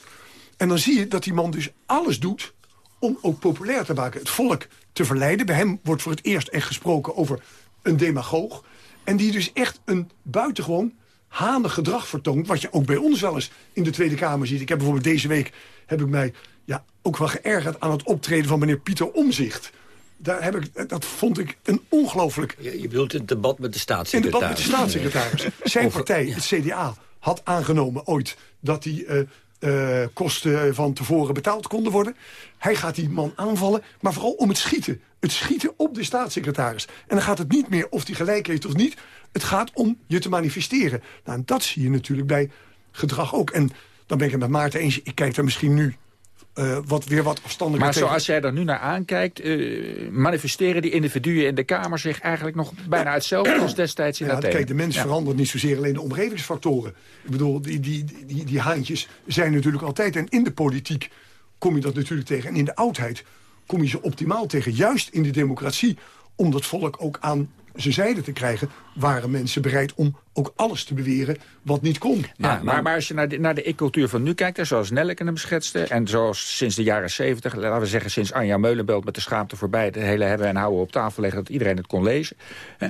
En dan zie je dat die man dus alles doet om ook populair te maken. Het volk te verleiden. Bij hem wordt voor het eerst echt gesproken over een demagoog. En die dus echt een buitengewoon hanig gedrag vertoont. Wat je ook bij ons wel eens in de Tweede Kamer ziet. Ik heb bijvoorbeeld deze week heb ik mij ja, ook wel geërgerd aan het optreden van meneer Pieter Omzicht. Daar heb ik, dat vond ik een ongelooflijk... Je, je bedoelt het debat met de In staatssecretaris. debat met de staatssecretaris. Zijn Over- partij, het CDA, had aangenomen ooit dat die eh, eh, kosten van tevoren betaald konden worden. Hij gaat die man aanvallen, maar vooral om het schieten. Het schieten op de staatssecretaris. En dan gaat het niet meer of die gelijk heeft of niet. Het gaat om je te manifesteren. Nou, en dat zie je natuurlijk bij gedrag ook. En dan ben ik het met Maarten eens. Ik kijk daar misschien nu eh, wat, weer wat afstandelijker Maar tegen. zoals jij er nu naar aankijkt... eh, manifesteren die individuen in de Kamer zich eigenlijk nog bijna hetzelfde... als destijds in Ja, Athene. kijk, de mens Ja. verandert niet zozeer alleen de omgevingsfactoren. Ik bedoel, die, die, die, die haantjes zijn natuurlijk altijd. En in de politiek kom je dat natuurlijk tegen. En in de oudheid kom je ze optimaal tegen. Juist in de democratie, om dat volk ook aan zijn zijde te krijgen... waren mensen bereid om ook alles te beweren wat niet kon. Ja, maar, maar als je naar de, naar de ik-cultuur van nu kijkt... zoals Nelleke hem schetste... en zoals sinds de jaren zeventig... laten we zeggen sinds Anja Meulenbelt met de schaamte voorbij... het hele hebben en houden op tafel leggen... dat iedereen het kon lezen. Hè.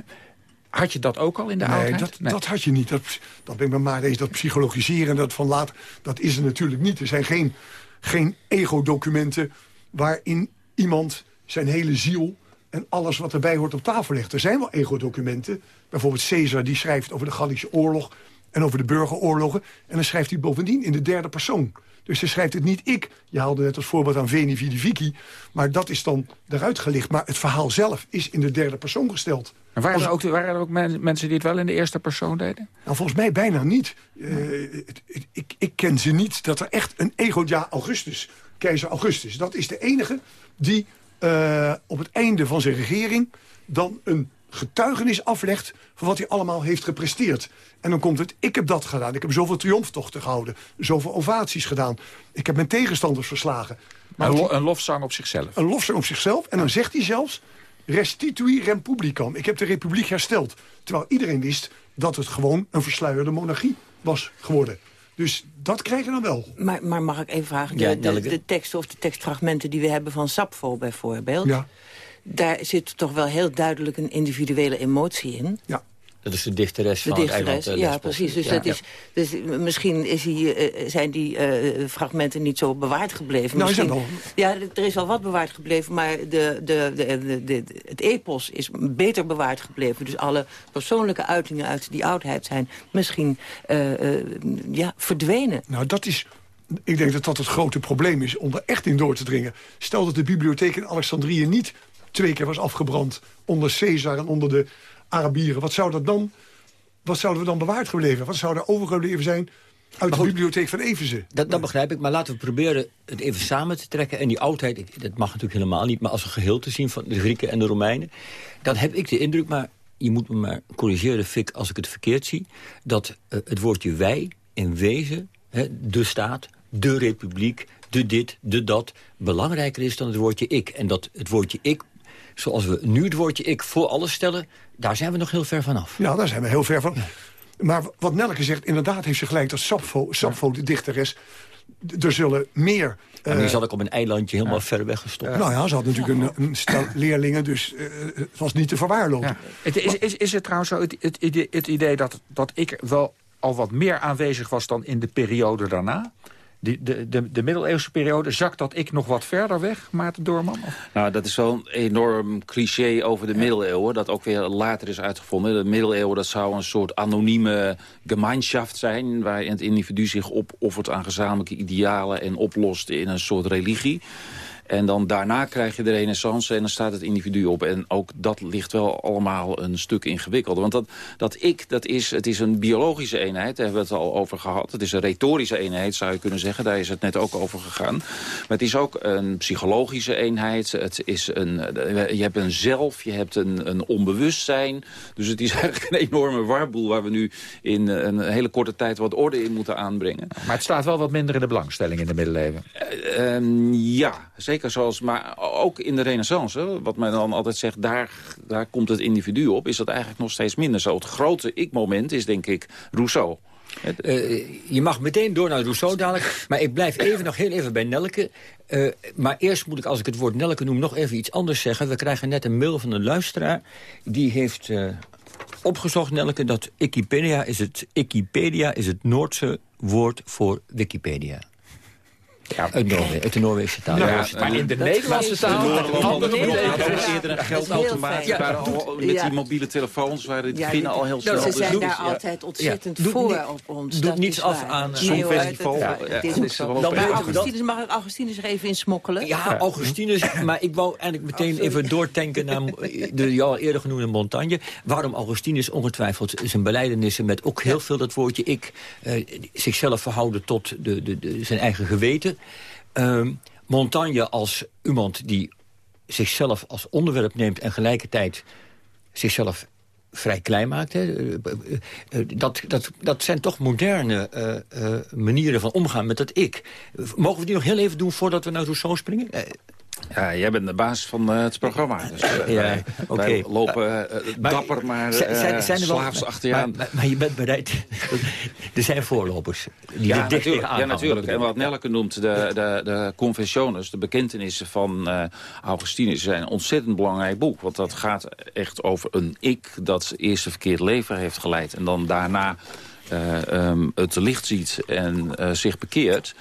Had je dat ook al in de nee, oudheid? dat, dat had je niet. Dat, dat ben ik met maar eens. Dat psychologiseren, dat van laat, dat is er natuurlijk niet. Er zijn geen, geen ego-documenten waarin iemand zijn hele ziel en alles wat erbij hoort op tafel legt. Er zijn wel ego-documenten. Bijvoorbeeld Caesar die schrijft over de Gallische oorlog en over de burgeroorlogen. En dan schrijft hij bovendien in de derde persoon. Dus hij schrijft het niet ik. Je haalde net als voorbeeld aan Veni Vidi Vici. Maar dat is dan eruit gelicht. Maar het verhaal zelf is in de derde persoon gesteld. En waren, Als- er ook, waren er ook men- mensen die het wel in de eerste persoon deden? nou, volgens mij bijna niet. Eh, het- het- ik, ik ken ze niet dat er echt een ego... Ja, Augustus, keizer Augustus. Dat is de enige die eh, op het einde van zijn regering... dan een getuigenis aflegt van wat hij allemaal heeft gepresteerd. En dan komt het, ik heb dat gedaan. Ik heb zoveel triomftochten gehouden. Zoveel ovaties gedaan. Ik heb mijn tegenstanders verslagen. Maar een, een lofzang op zichzelf. Een lofzang op zichzelf. En dan zegt hij zelfs, restitui republicam. Ik heb de republiek hersteld. Terwijl iedereen wist dat het gewoon een versluierde monarchie was geworden. Dus dat krijg je dan wel. Maar, maar mag ik even vragen, de, Ja, de, teksten of de tekstfragmenten die we hebben van Sappho bijvoorbeeld... Ja. daar zit toch wel heel duidelijk een individuele emotie in. Ja. Dat is de dichteres De van het dichteres, eiland eh, ja, precies. Dus, Ja. dat is, dus misschien is die, eh, zijn die eh, fragmenten niet zo bewaard gebleven. Nou, misschien, Ja, er is wel wat bewaard gebleven, maar de, de, de, de, de- het epos is beter bewaard gebleven. Dus alle persoonlijke uitingen uit die oudheid zijn misschien eh, eh, ja, verdwenen. Nou, dat is... Ik denk dat dat het grote probleem is om er echt in door te dringen. Stel dat de bibliotheek in Alexandrië niet twee keer was afgebrand... onder Caesar en onder de Arabieren. Wat zou dat dan... Wat zouden we dan bewaard gebleven? Wat zou er overgebleven zijn uit de bibliotheek van Efeze? Dat, dat begrijp ik, maar laten we proberen het even samen te trekken. En die oudheid, ik- dat mag natuurlijk helemaal niet... maar als een geheel te zien van de Grieken en de Romeinen... dan heb ik de indruk, maar je moet me maar corrigeren, Fik, als ik het verkeerd zie... dat eh, het woordje wij in wezen, hè, de staat, de republiek... de dit, de dat, belangrijker is dan het woordje ik. En dat het woordje ik, zoals we nu het woordje ik voor alles stellen... daar zijn we nog heel ver vanaf. Ja, daar zijn we heel ver van. Maar wat Nelke zegt, inderdaad heeft ze gelijk... dat Sappho, Sappho de dichteres... er zullen meer... En nu eh, zat ik op een eilandje helemaal ver weggestopt. Nou ja, ze had natuurlijk een, een stel leerlingen, dus eh, het was niet te verwaarlozen. Het is, is, is het trouwens zo het, het, idee, het idee dat, dat ik wel al wat meer aanwezig was dan in de periode daarna? De, de, de middeleeuwse periode, zakt dat ik nog wat verder weg, Maarten Doorman? Of- Nou, dat is wel een enorm cliché over de middeleeuwen... dat ook weer later is uitgevonden. De middeleeuwen dat zou een soort anonieme gemeinschaft zijn... waarin het individu zich opoffert aan gezamenlijke idealen... en oplost in een soort religie. En dan daarna krijg je de renaissance en dan staat het individu op. En ook dat ligt wel allemaal een stuk ingewikkelder. Want dat, dat ik, dat is, het is een biologische eenheid, daar hebben we het al over gehad. Het is een retorische eenheid, zou je kunnen zeggen. Daar is het net ook over gegaan. Maar het is ook een psychologische eenheid. Het is een, je hebt een zelf, je hebt een, een onbewustzijn. Dus het is eigenlijk een enorme warboel... waar we nu in een hele korte tijd wat orde in moeten aanbrengen. Maar het staat wel wat minder in de belangstelling in de middeleeuwen. Eh, ehm, ja, zeker zoals, maar ook in de renaissance, wat men dan altijd zegt, daar, daar komt het individu op, is dat eigenlijk nog steeds minder zo. Het grote ik-moment is denk ik Rousseau. Eh, je mag meteen door naar Rousseau dadelijk. Maar ik blijf even nog heel even bij Nelke. Eh, maar eerst moet ik, als ik het woord Nelke noem, nog even iets anders zeggen. We krijgen net een mail van een luisteraar. Die heeft eh, opgezocht, Nelke, dat Wikipedia is het, Wikipedia is het Noordse woord voor Wikipedia. Ja, uit, Noorwegen, uit de Noorweegse taal. Nou ja, Noorse maar in de Nederlandse taal... Hadden eerder een geldautomaat. Ja, met ja. die mobiele telefoons waren het Ja, beginnen die- al heel snel. Ze zijn Dus- daar ja. altijd ontzettend Ja. Voor niet- op ons. doet dat niets af waar. aan, Nee, hoor, Songfestival. dat- Ja, dat het is is ook zo. wel Maar beter. Augustinus, mag ik Augustinus er even in smokkelen? Ja, Augustinus, maar ik wou eigenlijk meteen even doortanken naar de je al eerder genoemde Montagne. Waarom Augustinus ongetwijfeld zijn beleidenissen met ook heel veel dat woordje ik eh, zichzelf verhouden tot de, de, de, zijn eigen geweten. Ehm, Montagne als iemand die zichzelf als onderwerp neemt en gelijkertijd zichzelf vrij klein maakt. Eh, eh, eh, Dat, dat, dat zijn toch moderne manieren van omgaan met dat ik. Mogen we die nog heel even doen voordat we naar Rousseau springen? Ja, jij bent de baas van eh, het programma. Dus, eh, Ja, wij, lopen eh, Maar- dapper, maar Zijn- zijn- zijn er wel- slaafs achter je aan. Maar, maar, maar je bent bereid. er zijn voorlopers. Die ja, natuurlijk, ja, natuurlijk. En wat. Nelke noemt, de, de, de confessiones, de bekentenissen van Augustinus... zijn een ontzettend belangrijk boek. Want dat gaat echt over een ik dat zijn eerste verkeerd leven heeft geleid. En dan daarna eh, ehm, het licht ziet en zich bekeert.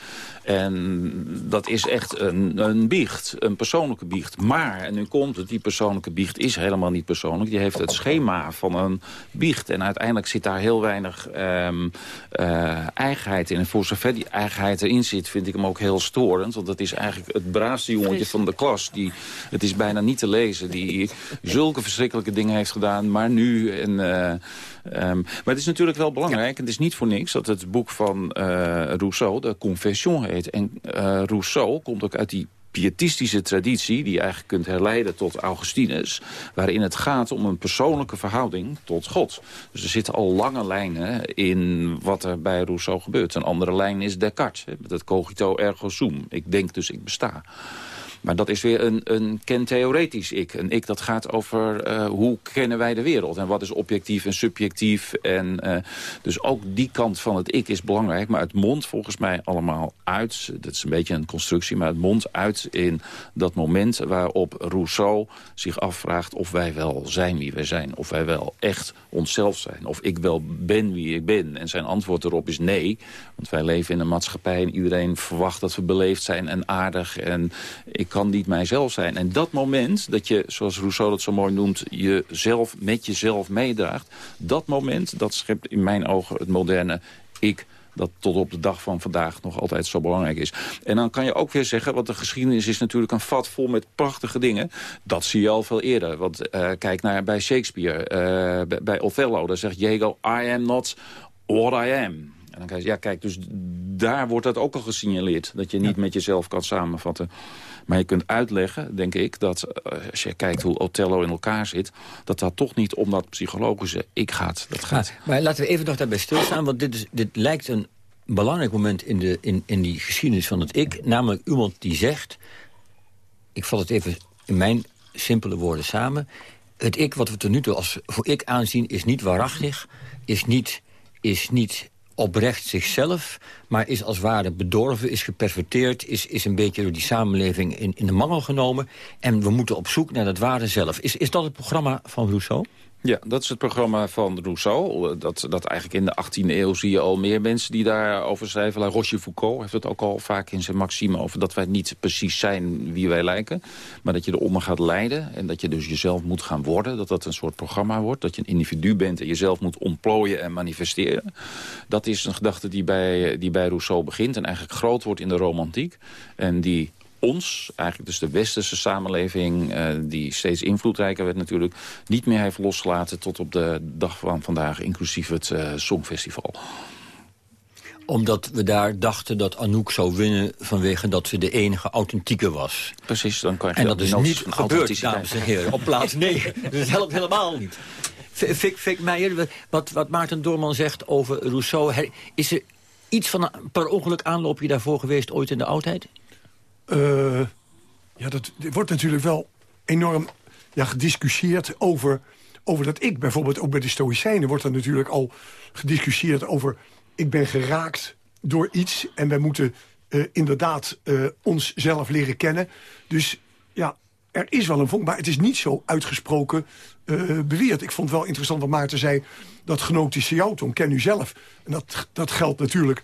En dat is echt een, een biecht, een persoonlijke biecht. Maar, en nu komt het, die persoonlijke biecht is helemaal niet persoonlijk. Die heeft het schema van een biecht. En uiteindelijk zit daar heel weinig ehm, eh, eigenheid in. En voor zover die eigenheid erin zit, vind ik hem ook heel storend. Want dat is eigenlijk het braafste jongetje van de klas. Die, het is bijna niet te lezen. Die zulke verschrikkelijke dingen heeft gedaan. Maar nu... En, eh, ehm, maar het is natuurlijk wel belangrijk. En het is niet voor niks dat het boek van eh, Rousseau, de Confession heet. En eh, Rousseau komt ook uit die pietistische traditie... die je eigenlijk kunt herleiden tot Augustinus... waarin het gaat om een persoonlijke verhouding tot God. Dus er zitten al lange lijnen in wat er bij Rousseau gebeurt. Een andere lijn is Descartes, hè, met cogito ergo sum. Ik denk dus ik besta. Maar dat is weer een, een kentheoretisch ik. Een ik dat gaat over uh, hoe kennen wij de wereld. En wat is objectief en subjectief. En, uh, dus ook die kant van het ik is belangrijk. Maar het mond volgens mij allemaal uit. Dat is een beetje een constructie. Maar het mond uit in dat moment waarop Rousseau zich afvraagt... of wij wel zijn wie wij zijn. Of wij wel echt onszelf zijn. Of ik wel ben wie ik ben. En zijn antwoord erop is nee. Want wij leven in een maatschappij en iedereen verwacht dat we beleefd zijn en aardig. En ik kan niet mijzelf zijn. En dat moment dat je, zoals Rousseau dat zo mooi noemt... jezelf met jezelf meedraagt... dat moment, dat schept in mijn ogen het moderne ik dat tot op de dag van vandaag nog altijd zo belangrijk is. En dan kan je ook weer zeggen, want de geschiedenis is natuurlijk een vat vol met prachtige dingen. Dat zie je al veel eerder. Want uh, kijk naar bij Shakespeare, uh, bij Othello, daar zegt Diego, I am not what I am. En dan ja kijk, dus daar wordt dat ook al gesignaleerd. Dat je niet ja. met jezelf kan samenvatten. Maar je kunt uitleggen, denk ik, dat uh, als je kijkt hoe Othello in elkaar zit... dat dat toch niet om dat psychologische ik gaat. Dat gaat. Maar, maar laten we even nog daarbij stilstaan, want dit, is, dit lijkt een belangrijk moment in, de, in, in die geschiedenis van het ik. Namelijk iemand die zegt, ik val het even in mijn simpele woorden samen... het ik wat we tot nu toe als voor ik aanzien is niet waarachtig, is niet, is niet oprecht zichzelf, maar is als ware bedorven, is geperverteerd... is, is een beetje door die samenleving in, in de mangel genomen. En we moeten op zoek naar dat ware zelf. Is, is dat het programma van Rousseau? Ja, dat is het programma van Rousseau. Dat, dat eigenlijk in de 18e eeuw zie je al meer mensen die daarover schrijven. La Rochefoucauld heeft het ook al vaak in zijn maxime over... dat wij niet precies zijn wie wij lijken. Maar dat je eronder gaat leiden. En dat je dus jezelf moet gaan worden. Dat dat een soort programma wordt. Dat je een individu bent en jezelf moet ontplooien en manifesteren. Dat is een gedachte die bij, die bij Rousseau begint. En eigenlijk groot wordt in de romantiek. En die ons, eigenlijk dus de westerse samenleving... Uh, die steeds invloedrijker werd natuurlijk... niet meer heeft losgelaten tot op de dag van vandaag... inclusief het uh, Songfestival omdat we daar dachten dat Anouk zou winnen... vanwege dat ze de enige authentieke was. Precies, dan kan je En dat is niet gebeurd, dames en heren. Op plaats 9. Dus dat helpt helemaal niet. Fik, Fik Meijer, wat, wat Maarten Doorman zegt over Rousseau... is er iets van een per ongeluk aanloopje daarvoor geweest ooit in de oudheid? Uh, ja, dat wordt natuurlijk wel enorm ja, gediscussieerd over, over dat ik. Bijvoorbeeld ook bij de Stoïcijnen wordt er natuurlijk al gediscussieerd over... ik ben geraakt door iets en wij moeten uh, inderdaad uh, onszelf leren kennen. Dus ja, er is wel een vonk, maar het is niet zo uitgesproken beweerd. Ik vond wel interessant wat Maarten zei, dat genotische jouwtong, ken u zelf. En dat, dat geldt natuurlijk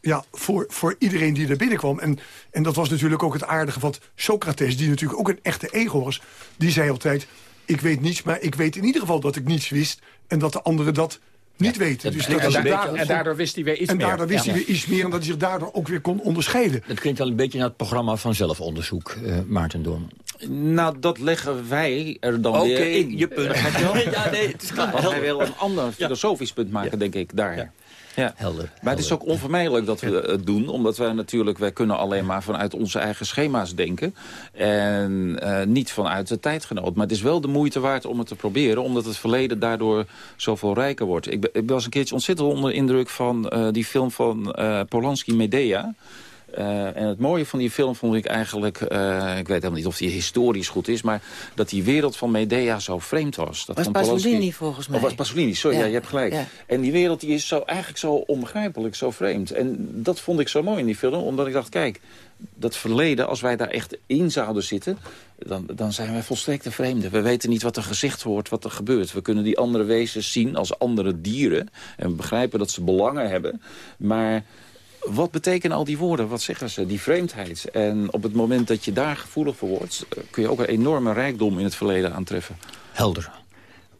ja, voor, voor iedereen die er binnenkwam. En, en dat was natuurlijk ook het aardige van Socrates... die natuurlijk ook een echte ego was. Die zei altijd, ik weet niets, maar ik weet in ieder geval dat ik niets wist... en dat de anderen dat niet ja, weten. Dus dat en, daardoor, en daardoor wist hij weer iets en meer. En daardoor wist ja. hij weer iets meer en dat hij zich daardoor ook weer kon onderscheiden. Het klinkt wel een beetje naar het programma van zelfonderzoek, uh, Maarten Doorn. Nou, dat leggen wij er dan okay, weer in. je punt. ja, nee, het is klaar. Want hij wil een ander filosofisch punt maken, denk ik, daar. Ja. Helder. Maar het is ook onvermijdelijk dat we het doen. Omdat wij natuurlijk, wij kunnen alleen maar vanuit onze eigen schema's denken. En uh, niet vanuit de tijdgenoot. Maar het is wel de moeite waard om het te proberen. Omdat het verleden daardoor zoveel rijker wordt. Ik, ik was een keertje ontzettend onder indruk van uh, die film van uh, Polanski, Medea. Uh, en het mooie van die film vond ik eigenlijk... Uh, ik weet helemaal niet of die historisch goed is... maar dat die wereld van Medea zo vreemd was. Dat was Pasolini volgens mij. Of was Pasolini, sorry, ja. ja je hebt gelijk. Ja. En die wereld die is zo, eigenlijk zo onbegrijpelijk, zo vreemd. En dat vond ik zo mooi in die film, omdat ik dacht... kijk, dat verleden, als wij daar echt in zouden zitten... Dan, dan zijn wij volstrekte vreemden. We weten niet wat er gezegd wordt, wat er gebeurt. We kunnen die andere wezens zien als andere dieren. En we begrijpen dat ze belangen hebben. Maar wat betekenen al die woorden? Wat zeggen ze? Die vreemdheid. En op het moment dat je daar gevoelig voor wordt... kun je ook een enorme rijkdom in het verleden aantreffen. Helder.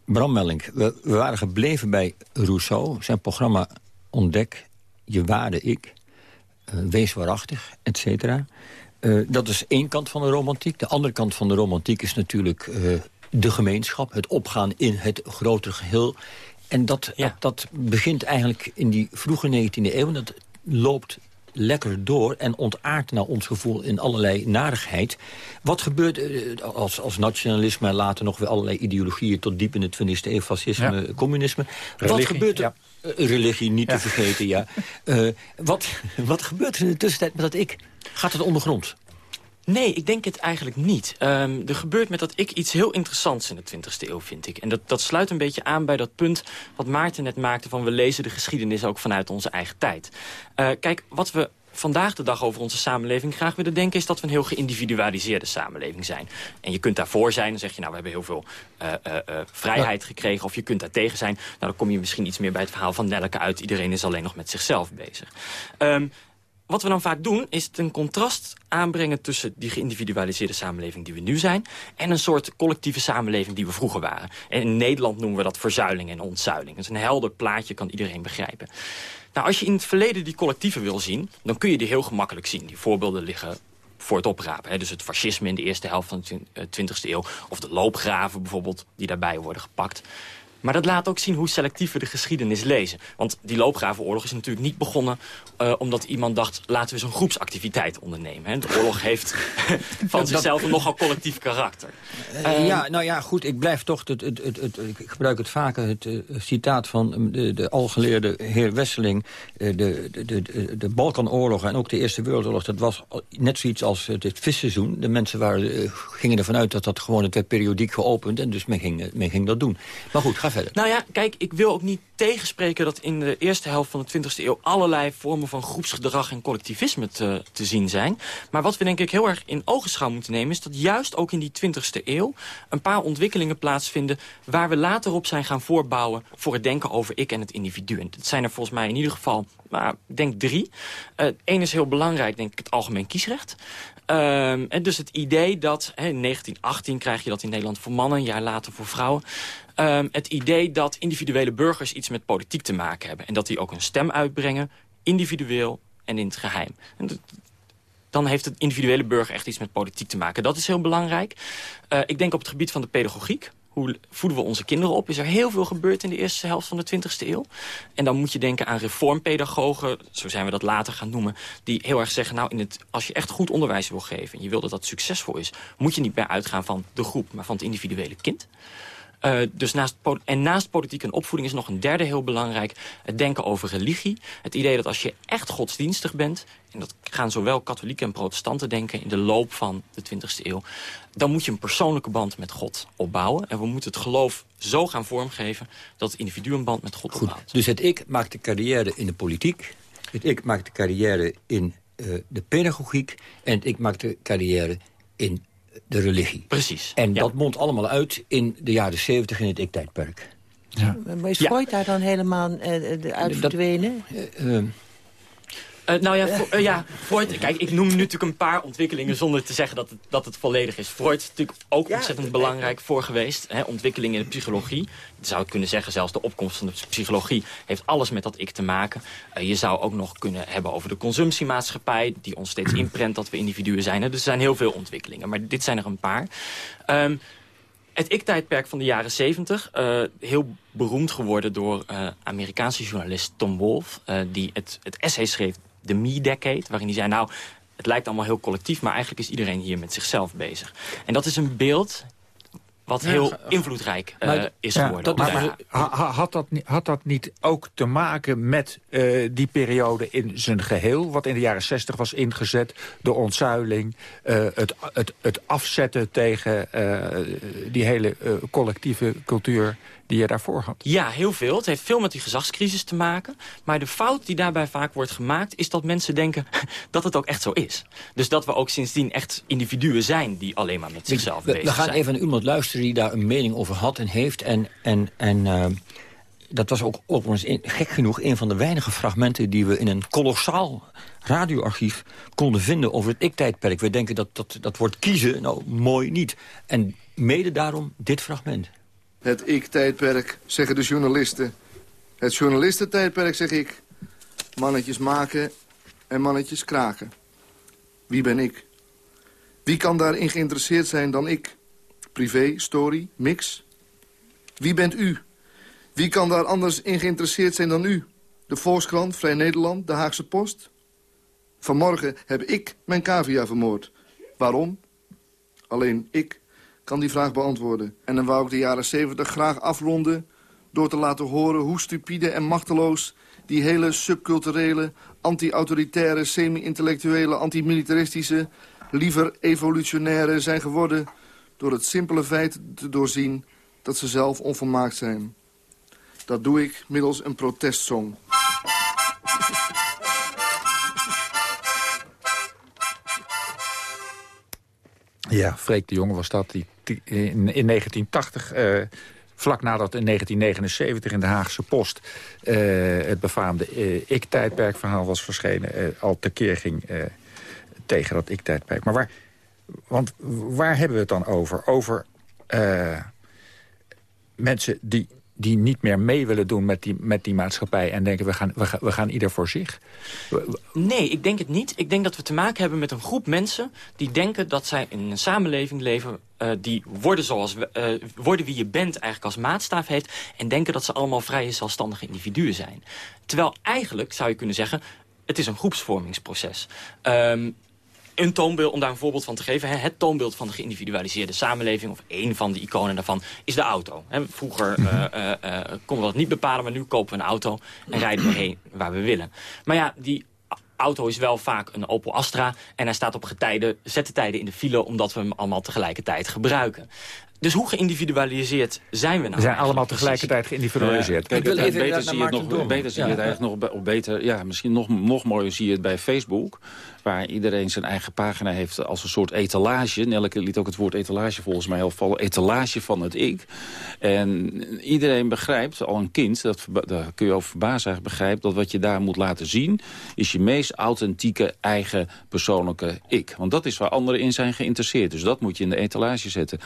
Bram Mellink, we, we waren gebleven bij Rousseau. Zijn programma Ontdek je waarde ik. Uh, wees waarachtig, et cetera. Uh, dat is één kant van de romantiek. De andere kant van de romantiek is natuurlijk uh, de gemeenschap. Het opgaan in het grotere geheel. En dat, ja. dat, dat begint eigenlijk in die vroege 19e eeuw. Dat loopt lekker door en ontaart naar ons gevoel in allerlei narigheid. Wat gebeurt eh, als, als nationalisme en later nog weer allerlei ideologieën... tot diep in de 20e eeuw, fascisme, communisme. wat gebeurt er... Eh, religie, niet te vergeten, ja. Eh, wat, wat gebeurt er in de tussentijd met dat ik? Gaat het ondergrond? Nee, ik denk het eigenlijk niet. Um, er gebeurt met dat ik iets heel interessants in de 20e eeuw, vind ik. En dat, dat sluit een beetje aan bij dat punt wat Maarten net maakte... van we lezen de geschiedenis ook vanuit onze eigen tijd. Uh, kijk, wat we vandaag de dag over onze samenleving graag willen denken... is dat we een heel geïndividualiseerde samenleving zijn. En je kunt daarvoor zijn, dan zeg je... nou, we hebben heel veel uh, uh, uh, vrijheid gekregen... of je kunt daar tegen zijn. Nou, dan kom je misschien iets meer bij het verhaal van Nelke uit. Iedereen is alleen nog met zichzelf bezig. Um, wat we dan vaak doen, is het een contrast aanbrengen... tussen die geïndividualiseerde samenleving die we nu zijn... en een soort collectieve samenleving die we vroeger waren. En in Nederland noemen we dat verzuiling en ontzuiling. Dat is een helder plaatje, kan iedereen begrijpen. Nou, als je in het verleden die collectieven wil zien... dan kun je die heel gemakkelijk zien. Die voorbeelden liggen voor het oprapen. Hè. Dus het fascisme in de eerste helft van de 20e eeuw... of de loopgraven bijvoorbeeld, die daarbij worden gepakt. Maar dat laat ook zien hoe selectief we de geschiedenis lezen. Want die loopgravenoorlog is natuurlijk niet begonnen... Uh, omdat iemand dacht, laten we zo'n groepsactiviteit ondernemen. Hè. De oorlog heeft van zichzelf een nogal collectief karakter. Uh, ja, nou ja, goed, ik blijf toch... Het, het, het, het ik gebruik het vaker, het uh, citaat van de, de algeleerde heer Wesseling... de, de, de, de Balkanoorlog en ook de Eerste Wereldoorlog... dat was net zoiets als het, het visseizoen. De mensen waren, gingen ervan uit dat dat gewoon... het werd periodiek geopend en dus men ging, men ging dat doen. Maar goed, ga nou ja, kijk, ik wil ook niet tegenspreken dat in de eerste helft van de 20e eeuw... allerlei vormen van groepsgedrag en collectivisme te, te zien zijn. Maar wat we denk ik heel erg in ogenschouw moeten nemen... is dat juist ook in die 20e eeuw een paar ontwikkelingen plaatsvinden... waar we later op zijn gaan voorbouwen voor het denken over ik en het individu. En dat zijn er volgens mij in ieder geval, maar ik denk drie. Eén uh, is heel belangrijk, denk ik, het algemeen kiesrecht. Um, en dus het idee dat, in 1918 krijg je dat in Nederland voor mannen, een jaar later voor vrouwen. Um, het idee dat individuele burgers iets met politiek te maken hebben. En dat die ook een stem uitbrengen, individueel en in het geheim. En dan heeft het individuele burger echt iets met politiek te maken. Dat is heel belangrijk. Uh, ik denk op het gebied van de pedagogiek hoe voeden we onze kinderen op? Is er heel veel gebeurd in de eerste helft van de 20e eeuw. En dan moet je denken aan reformpedagogen, zo zijn we dat later gaan noemen... die heel erg zeggen, nou, in het, als je echt goed onderwijs wil geven... en je wil dat dat succesvol is... moet je niet meer uitgaan van de groep, maar van het individuele kind. Uh, dus naast, en naast politiek en opvoeding is nog een derde heel belangrijk... het denken over religie. Het idee dat als je echt godsdienstig bent... en dat gaan zowel katholieken en protestanten denken... in de loop van de 20e eeuw... dan moet je een persoonlijke band met God opbouwen. En we moeten het geloof zo gaan vormgeven... dat het individu een band met God Goed, opbouwt. Dus het ik maakt de carrière in de politiek. Het ik maakt de carrière in uh, de pedagogiek. En het ik maakt de carrière in de religie. Precies. En ja. dat mondt allemaal uit in de jaren zeventig in het ik-tijdperk. Ja. Maar is Freud ja. daar dan helemaal uh, uit verdwenen? Uh, uh, Uh, nou ja, uh, ja, Freud, kijk, ik noem nu natuurlijk een paar ontwikkelingen zonder te zeggen dat het, dat het volledig is. Freud is natuurlijk ook ja, ontzettend belangrijk voor geweest. Hè, ontwikkelingen in de psychologie. Je zou kunnen zeggen, zelfs de opkomst van de psychologie heeft alles met dat ik te maken. Uh, je zou ook nog kunnen hebben over de consumptiemaatschappij, die ons steeds inprent dat we individuen zijn. Dus er zijn heel veel ontwikkelingen, maar dit zijn er een paar. Um, het ik-tijdperk van de jaren 70, uh, heel beroemd geworden door uh, Amerikaanse journalist Tom Wolfe, uh, die het, het essay schreef de Me-decade, waarin hij zei... nou, het lijkt allemaal heel collectief, maar eigenlijk is iedereen hier met zichzelf bezig. En dat is een beeld wat heel invloedrijk uh, is geworden. Ja, maar, maar had, dat, had dat niet ook te maken met uh, die periode in zijn geheel... wat in de jaren zestig was ingezet, de ontzuiling... Uh, het, het, het afzetten tegen die hele collectieve cultuur die je daarvoor had? Ja, heel veel. Het heeft veel met die gezagscrisis te maken. Maar de fout die daarbij vaak wordt gemaakt... is dat mensen denken dat het ook echt zo is. Dus dat we ook sindsdien echt individuen zijn... die alleen maar met zichzelf we, bezig zijn. We gaan zijn. even naar iemand luisteren die daar een mening over had en heeft. En, en, en uh, dat was ook overigens in, gek genoeg... een van de weinige fragmenten die we in een kolossaal radioarchief konden vinden over het ik-tijdperk. We denken dat, dat dat wordt kiezen, nou mooi niet. En mede daarom dit fragment. Het ik-tijdperk, zeggen de journalisten. Het journalistentijdperk, zeg ik. Mannetjes maken en mannetjes kraken. Wie ben ik? Wie kan daarin geïnteresseerd zijn dan ik? Privé, story, mix? Wie bent u? Wie kan daar anders in geïnteresseerd zijn dan u? De Volkskrant, Vrij Nederland, de Haagse Post? Vanmorgen heb ik mijn cavia vermoord. Waarom? Alleen ik kan die vraag beantwoorden. En dan wou ik de jaren 70 graag afronden... door te laten horen hoe stupide en machteloos... die hele subculturele, anti-autoritaire, semi-intellectuele... antimilitaristische, liever evolutionaire zijn geworden... door het simpele feit te doorzien dat ze zelf onvolmaakt zijn. Dat doe ik middels een protestsong. Ja, Freek de Jonge was dat. Die, in, in 1980, uh, vlak nadat in 1979 in de Haagse Post... Uh, het befaamde uh, ik-tijdperkverhaal was verschenen... al tekeer ging tegen dat ik-tijdperk. Maar waar, want waar hebben we het dan over? Over mensen die die niet meer mee willen doen met die, met die maatschappij... en denken, we gaan, we, gaan, ieder voor zich? Nee, ik denk het niet. Ik denk dat we te maken hebben met een groep mensen... die denken dat zij in een samenleving leven... Uh, die worden, zoals, uh, worden wie je bent eigenlijk als maatstaaf heeft... en denken dat ze allemaal vrije, zelfstandige individuen zijn. Terwijl eigenlijk, zou je kunnen zeggen... het is een groepsvormingsproces. Um, een toonbeeld, om daar een voorbeeld van te geven... Hè, het toonbeeld van de geïndividualiseerde samenleving... of één van de iconen daarvan, is de auto. Hè, vroeger uh, uh, uh, konden we dat niet bepalen, maar nu kopen we een auto... en rijden we heen waar we willen. Maar ja, die auto is wel vaak een Opel Astra... en hij staat op getijden, tijden in de file... omdat we hem allemaal tegelijkertijd gebruiken. Dus hoe geïndividualiseerd zijn we nou? We zijn allemaal tegelijkertijd geïndividualiseerd. Ja, kijk, het, het, beter zie je het nog, beter zie je het eigenlijk nog, beter, ja, misschien nog, nog mooier zie je het bij Facebook waar iedereen zijn eigen pagina heeft als een soort etalage. Nelke liet ook het woord etalage volgens mij heel vallen. Etalage van het ik. En iedereen begrijpt, al een kind, dat, daar kun je over verbazen eigenlijk, begrijpt... dat wat je daar moet laten zien, is je meest authentieke eigen persoonlijke ik. Want dat is waar anderen in zijn geïnteresseerd. Dus dat moet je in de etalage zetten.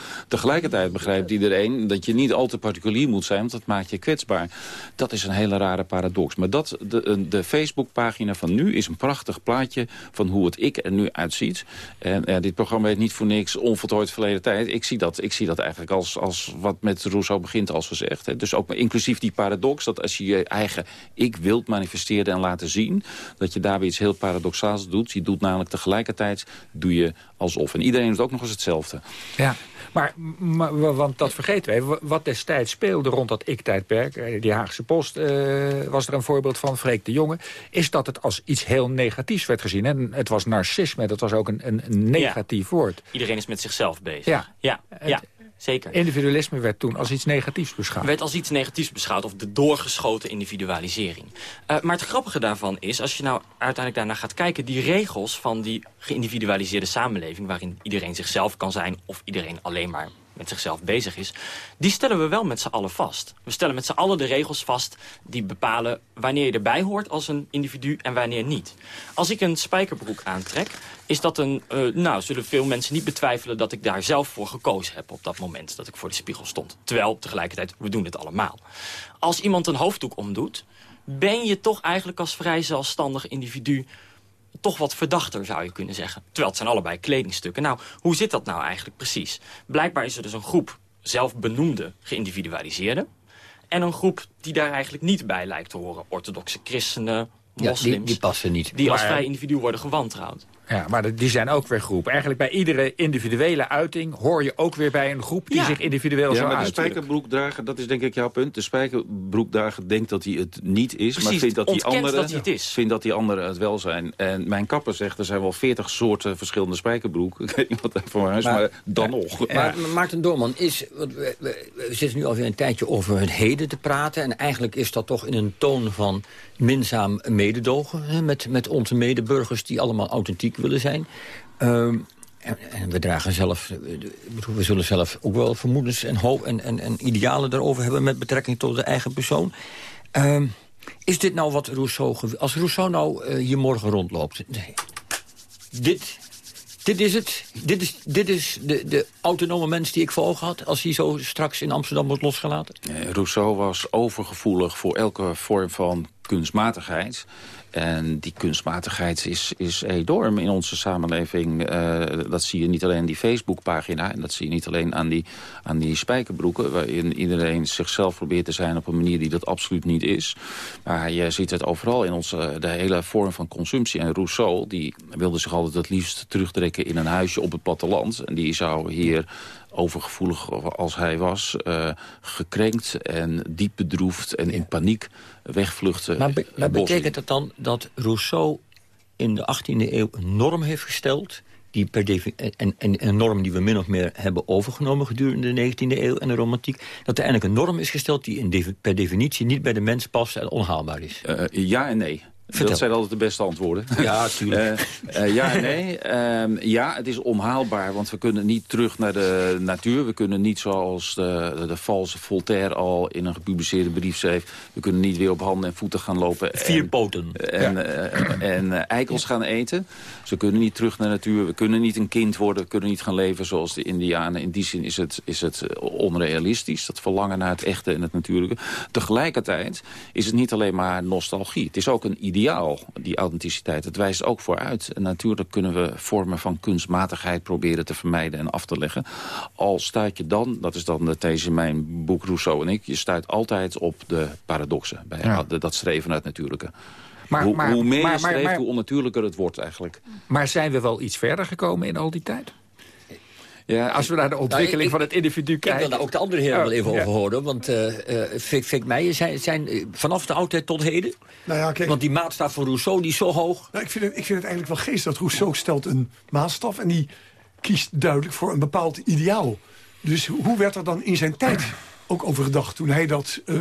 Tegelijkertijd begrijpt iedereen dat je niet al te particulier moet zijn... want dat maakt je kwetsbaar. Dat is een hele rare paradox. Maar dat, de, de Facebookpagina van nu is een prachtig plaatje... van hoe het ik er nu uitziet. En dit programma heet niet voor niks onvoltooid verleden tijd. Ik zie dat, ik zie dat eigenlijk als, als wat met Rousseau begint als gezegd. Hè. Dus ook inclusief die paradox dat als je je eigen ik wilt manifesteren en laten zien... dat je daar weer iets heel paradoxaals doet. Je doet namelijk tegelijkertijd, doe je alsof. En iedereen doet ook nog eens hetzelfde. Ja. Maar, maar, want dat vergeten wij. Wat destijds speelde rond dat ik-tijdperk... Eh, die Haagse Post uh, was er een voorbeeld van, Freek de Jonge... is dat het als iets heel negatiefs werd gezien. En het was narcisme, dat was ook een, een negatief woord. Iedereen is met zichzelf bezig. Ja, ja, ja. Zeker. Individualisme werd toen als iets negatiefs beschouwd. Werd als iets negatiefs beschouwd, of de doorgeschoten individualisering. Uh, maar het grappige daarvan is, als je nou uiteindelijk daarnaar gaat kijken... die regels van die geïndividualiseerde samenleving... waarin iedereen zichzelf kan zijn of iedereen alleen maar met zichzelf bezig is... die stellen we wel met z'n allen vast. We stellen met z'n allen de regels vast die bepalen wanneer je erbij hoort als een individu en wanneer niet. Als ik een spijkerbroek aantrek, is dat een... Uh, nou, zullen veel mensen niet betwijfelen dat ik daar zelf voor gekozen heb op dat moment dat ik voor de spiegel stond. Terwijl, tegelijkertijd, we doen het allemaal. Als iemand een hoofddoek omdoet, ben je toch eigenlijk als vrij zelfstandig individu toch wat verdachter, zou je kunnen zeggen. Terwijl het zijn allebei kledingstukken. Nou, hoe zit dat nou eigenlijk precies? Blijkbaar is er dus een groep zelfbenoemde geïndividualiseerden... en een groep die daar eigenlijk niet bij lijkt te horen. Orthodoxe christenen, moslims... Ja, die, die passen niet. Die als vrij individu worden gewantrouwd. Ja, maar die zijn ook weer groep. Eigenlijk bij iedere individuele uiting hoor je ook weer bij een groep die zich individueel ja, zo maar de spijkerbroekdrager, dat is denk ik jouw punt. De spijkerbroekdrager denkt dat hij het niet is, maar vindt dat die anderen dat het is. vindt dat die anderen het wel zijn. En mijn kapper zegt er zijn wel veertig soorten verschillende spijkerbroeken. Ik weet niet wat voor huis, maar, maar dan nog. Maar Maarten Doorman is, we, we, we zitten nu alweer een tijdje over het heden te praten en eigenlijk is dat toch in een toon van minzaam mededogen met, met onze medeburgers die allemaal authentiek willen zijn. Um, en, en, we dragen zelf, we zullen zelf ook wel vermoedens en, hoop en, en, en idealen daarover hebben... met betrekking tot de eigen persoon. Um, is dit nou wat Rousseau... Als Rousseau nou uh, hier morgen rondloopt... Nee. Dit, dit is het. Dit is, dit is de, de autonome mens die ik voor ogen had... als hij zo straks in Amsterdam wordt losgelaten? Nee, Rousseau was overgevoelig voor elke vorm van kunstmatigheid. En die kunstmatigheid is, is enorm in onze samenleving. Uh, dat zie je niet alleen in die Facebookpagina... en dat zie je niet alleen aan die, aan die spijkerbroeken... waarin iedereen zichzelf probeert te zijn op een manier die dat absoluut niet is. Maar je ziet het overal in onze, de hele vorm van consumptie. En Rousseau die wilde zich altijd het liefst terugtrekken in een huisje op het platteland. En die zou hier overgevoelig als hij was, uh, gekrenkt en diep bedroefd en in paniek wegvluchten. Maar, be maar betekent dat dan dat Rousseau in de 18e eeuw een norm heeft gesteld... Die per en, en een norm die we min of meer hebben overgenomen gedurende de 19e eeuw en de romantiek... dat er eigenlijk een norm is gesteld die in per definitie niet bij de mens past en onhaalbaar is? Uh, ja en nee. Dat zijn altijd de beste antwoorden. Ja, tuurlijk. Uh, uh, ja, nee. Uh, ja, het is onhaalbaar, want we kunnen niet terug naar de natuur. We kunnen niet zoals de, de, valse Voltaire al in een gepubliceerde brief schreef... we kunnen niet weer op handen en voeten gaan lopen. Vier en, poten. En, ja. en eikels gaan eten. Dus we kunnen niet terug naar de natuur. We kunnen niet een kind worden. We kunnen niet gaan leven zoals de Indianen. In die zin is het, is het onrealistisch. Dat verlangen naar het echte en het natuurlijke. Tegelijkertijd is het niet alleen maar nostalgie. Het is ook een ideaal, die authenticiteit. Het wijst ook vooruit. En natuurlijk kunnen we vormen van kunstmatigheid proberen te vermijden en af te leggen. Al stuit je dan, dat is dan de these in mijn boek Rousseau en ik... je stuit altijd op de paradoxen, bij ja. dat streven naar het natuurlijke. Maar, hoe, maar, hoe meer je streeft, hoe onnatuurlijker het wordt eigenlijk. Maar zijn we wel iets verder gekomen in al die tijd? Ja, als we naar de ontwikkeling nou, ik, van het individu kijken. Ik wil daar ook de andere heren wel even over horen. Want uh, uh, Fik Meijer zijn, zijn vanaf de oudheid tot heden... Nou ja, kijk, want die maatstaf van Rousseau die is zo hoog. Nou, ik, vind het, ik vind het eigenlijk wel geest dat Rousseau stelt een maatstaf... en die kiest duidelijk voor een bepaald ideaal. Dus hoe werd er dan in zijn tijd ook over gedacht... toen hij dat uh,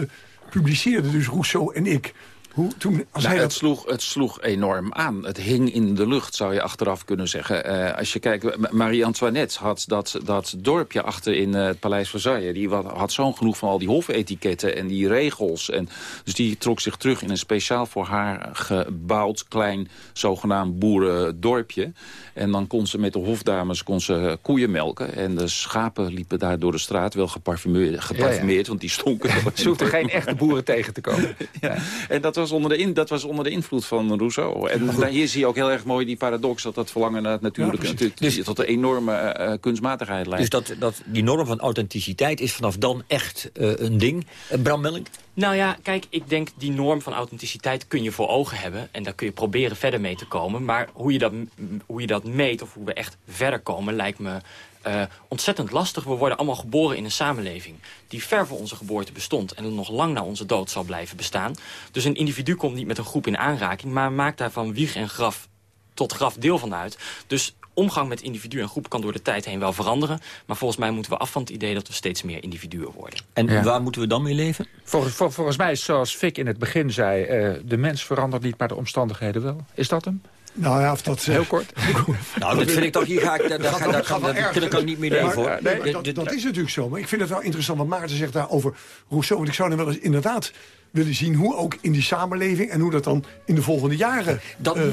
publiceerde, dus Rousseau en ik... Hoe, toen, als nou, hij het, dat... sloeg, het sloeg enorm aan. Het hing in de lucht, zou je achteraf kunnen zeggen. Uh, als je kijkt, Marie-Antoinette had dat, dat dorpje achter in uh, het Paleis Versailles. Die had zo'n genoeg van al die hofetiketten en die regels. En, dus die trok zich terug in een speciaal voor haar gebouwd... klein zogenaamd boerendorpje. En dan kon ze met de hofdames kon ze koeien melken. En de schapen liepen daar door de straat, wel geparfumeerd, geparfumeerd ja, ja. want die stonken. Ze hoefden geen echte boeren tegen te komen. ja. En dat was, onder de in, dat was onder de invloed van Rousseau. En hier zie je ook heel erg mooi die paradox... dat dat verlangen naar het natuurlijke ja, dus, tot een enorme uh, kunstmatigheid leidt. Dus dat, dat, die norm van authenticiteit is vanaf dan echt uh, een ding. Uh, Bram Melk? Nou ja, kijk, ik denk die norm van authenticiteit kun je voor ogen hebben. En daar kun je proberen verder mee te komen. Maar hoe je dat, hoe je dat meet of hoe we echt verder komen lijkt me uh, ontzettend lastig. We worden allemaal geboren in een samenleving die ver voor onze geboorte bestond... en nog lang na onze dood zal blijven bestaan. Dus een individu komt niet met een groep in aanraking... maar maakt daarvan wieg en graf tot graf deel van uit. Dus omgang met individu en groep kan door de tijd heen wel veranderen. Maar volgens mij moeten we af van het idee dat we steeds meer individuen worden. En ja. waar moeten we dan mee leven? Volgens, vol, volgens mij is zoals Fik in het begin zei... Uh, de mens verandert niet, maar de omstandigheden wel. Is dat hem? Nou ja, of dat... Heel kort. nou, dat vind ik toch, hier ga ik, daar, daar, daar, daar, daar, daar kan ik niet meer leven, hoor. Nee, nee, dat, dat is natuurlijk zo. Maar ik vind het wel interessant wat Maarten zegt daar over Rousseau. Want ik zou hem wel eens inderdaad willen zien hoe ook in die samenleving... en hoe dat dan in de volgende jaren... Dat, uh,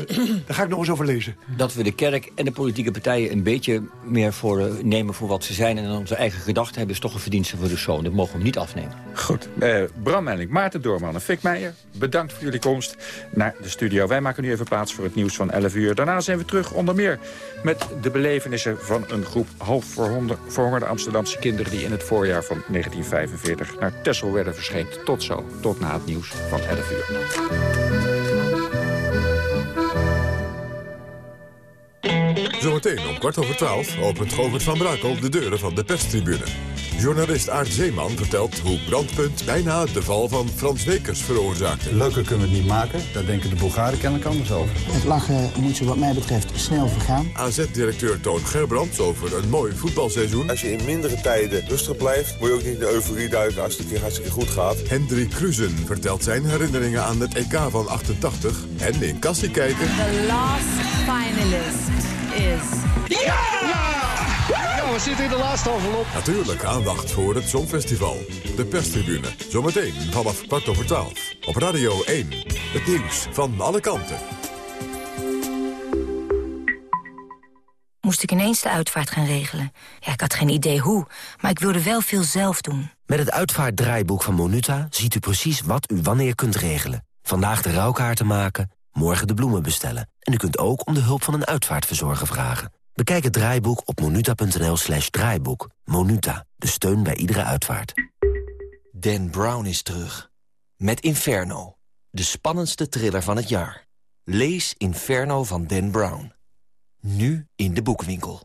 daar ga ik nog eens over lezen. Dat we de kerk en de politieke partijen een beetje meer voor, uh, nemen voor wat ze zijn... en onze eigen gedachten hebben, is toch een verdienste voor de zoon. Dat mogen we hem niet afnemen. Goed. Uh, Bram Menning, Maarten Doorman en Fik Meijer... bedankt voor jullie komst naar de studio. Wij maken nu even plaats voor het nieuws van 11 uur. Daarna zijn we terug onder meer met de belevenissen... van een groep half verhongerde Amsterdamse kinderen... die in het voorjaar van 1945 naar Texel werden verscheept. Tot zo, tot na nieuws van 11 uur. Zometeen om kwart over twaalf opent Govert van Brakel de deuren van de perstribune. Journalist Aart Zeeman vertelt hoe Brandpunt bijna de val van Frans Wekers veroorzaakte. Leuker kunnen we het niet maken, daar denken de Bulgaren kennelijk anders over. Het lachen moet je wat mij betreft snel vergaan. AZ-directeur Toon Gerbrands over een mooi voetbalseizoen. Als je in mindere tijden rustig blijft, moet je ook niet de euforie duiken als het een keer hartstikke goed gaat. Hendrik Kruzen vertelt zijn herinneringen aan het EK van 88 en in kassie kijken. The last finalist is... Ja! Ja, we zitten in de laatste envelop. Natuurlijk aandacht voor het Songfestival. De perstribune. Zometeen vanaf kwart over twaalf. Op Radio 1. Het nieuws van alle kanten. Moest ik ineens de uitvaart gaan regelen. Ja, ik had geen idee hoe, maar ik wilde wel veel zelf doen. Met het uitvaartdraaiboek van Monuta ziet u precies wat u wanneer kunt regelen. Vandaag de rouwkaarten maken, morgen de bloemen bestellen. En u kunt ook om de hulp van een uitvaartverzorger vragen. Bekijk het draaiboek op monuta.nl slash draaiboek. Monuta, de steun bij iedere uitvaart. Dan Brown is terug. Met Inferno, de spannendste thriller van het jaar. Lees Inferno van Dan Brown. Nu in de boekwinkel.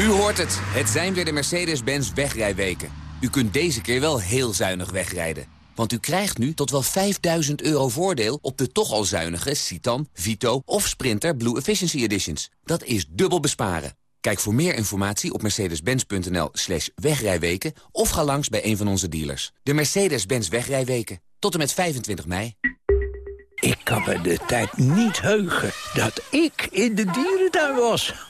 U hoort het. Het zijn weer de Mercedes-Benz wegrijweken. U kunt deze keer wel heel zuinig wegrijden. Want u krijgt nu tot wel 5000 euro voordeel op de toch al zuinige Citan, Vito of Sprinter Blue Efficiency Editions. Dat is dubbel besparen. Kijk voor meer informatie op mercedes-benz.nl slash wegrijweken... of ga langs bij een van onze dealers. De Mercedes-Benz wegrijweken. Tot en met 25 mei. Ik kan me de tijd niet heugen dat ik in de dierentuin was.